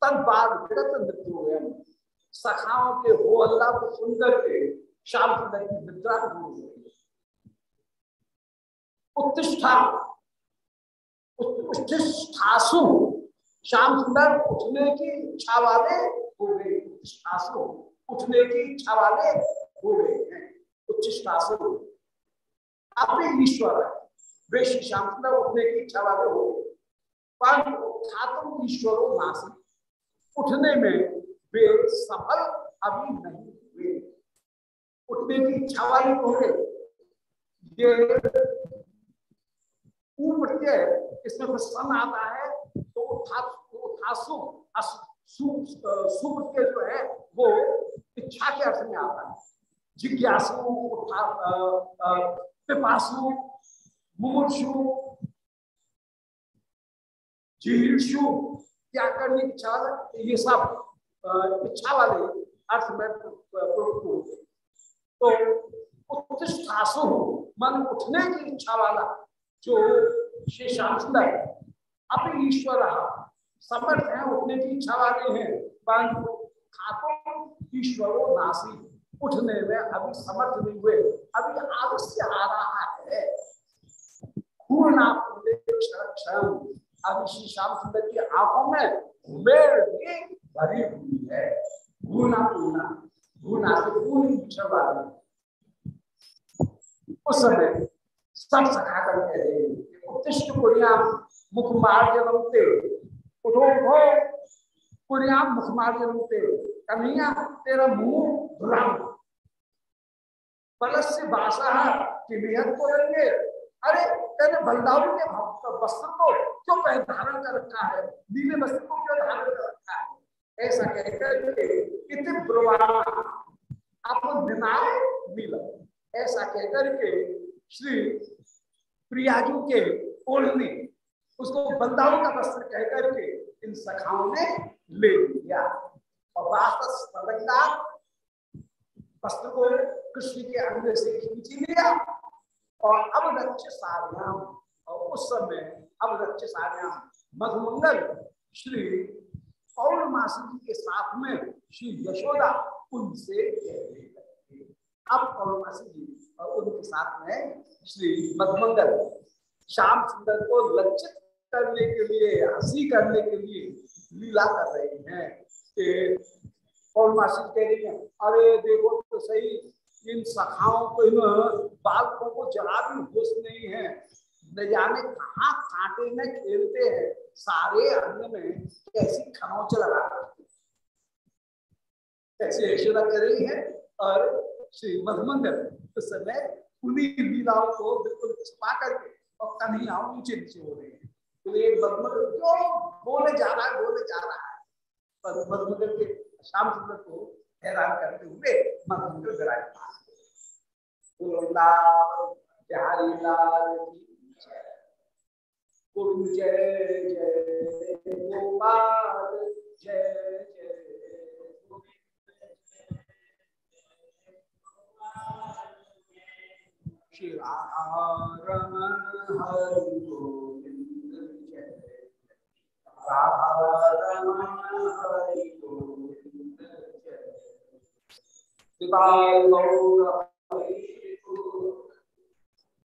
तब बाद विगत मृत्यु सखाओं के हो अल्लाह को सुनकर के श्याम सुंदर की दूर हो गई। उत्तिष्ठा उत्तिष्ठासु, श्याम सुंदर उठने की इच्छा वाले हो गए। उत्तिष्ठासु, उठने की इच्छा वाले हो गए हैं। उत्तिष्ठासु। अपने ईश्वर वे श्री श्याम सुंदर उठने की इच्छा वाले हो गए। पर ईश्वरों नासिक उठने में वे सफल अभी नहीं हुए। उठने की इच्छा वाली हो? गए ये प्रत्यय इसमें कुछ सन आता है तो उठासु सुप्रत्यय जो है, वो इच्छा के अर्थ में आता है। जिज्ञासु पिपासु, मुमुक्षु जिहीर्षु त्याग करने की इच्छा ये सब इच्छा वाले अर्थ में तो उत्तिष्ठासु मन उठने की इच्छा वाला जो सुंदर अपने ईश्वर समर्थ है, उठने की इच्छा वाले हैं, परंतु खातो ईश्वरो नासी उठने में अभी समर्थ नहीं हुए, अभी आलस्य आ रहा है। क्षण। अब श्री श्याम सुंदर की आँखों में मेड़ भी भरी हुई है। भूना भूना से पूरी उस समय सब सखा कर कह रहे उत्तिष्ट पुरियाम मुख मार्जनते उठो उठो मुख मार्जनते कन्हैया, तेरा मुँह धुलाम पलस से बासा कि बेहद को अरे तेरे बलदाऊ के वस्त्र को क्यों पहन धारण कर रखा है? नीले वस्त्र को क्यों धारण कर रखा है। ऐसा कहकर ऐसा कहकर के श्री प्रियाजू के ओढ़ने, उसको बंदाऊ का वस्त्र कहकर के इन सखाओं ने ले लिया। और वास्तव वस्त्र को कृष्ण के अंग से खींच लिया। और अब रक्ष साध्याम और उस समय अब रक्ष साध्याम मधुमंगल श्री पौर्णमासी जी के साथ में श्री यशोदा उनसे अब पौर्णमासी जी और उनके साथ में श्री मधुमंगल श्याम सुंदर को लक्षित करने के लिए हँसी करने के लिए लीला कर रहे हैं पौर्णमासी कह रही है अरे देखो तो सही इन सखाओं को इन बालकों को जरा भी होश नहीं है। न जाने कहा कांटे में खेलते हैं। सारे अंग में कैसी खनौच लगा ऐसे यशोदा कह रही है और श्री मधुमंगल उस समय उन्हीं लीलाओं को बिल्कुल छुपा करके और कन्हैयाओं नीचे नीचे हो रहे हैं। तो ये क्यों बोले जा रहा है, बोले जा रहा है। पर मधुमंगल के श्याम सुंदर को हैरान करते हुए मंत्र विराजमान बिहारी लाल श्री रमण हरि गोविंद जय। राधा हरि गोविंद। गौर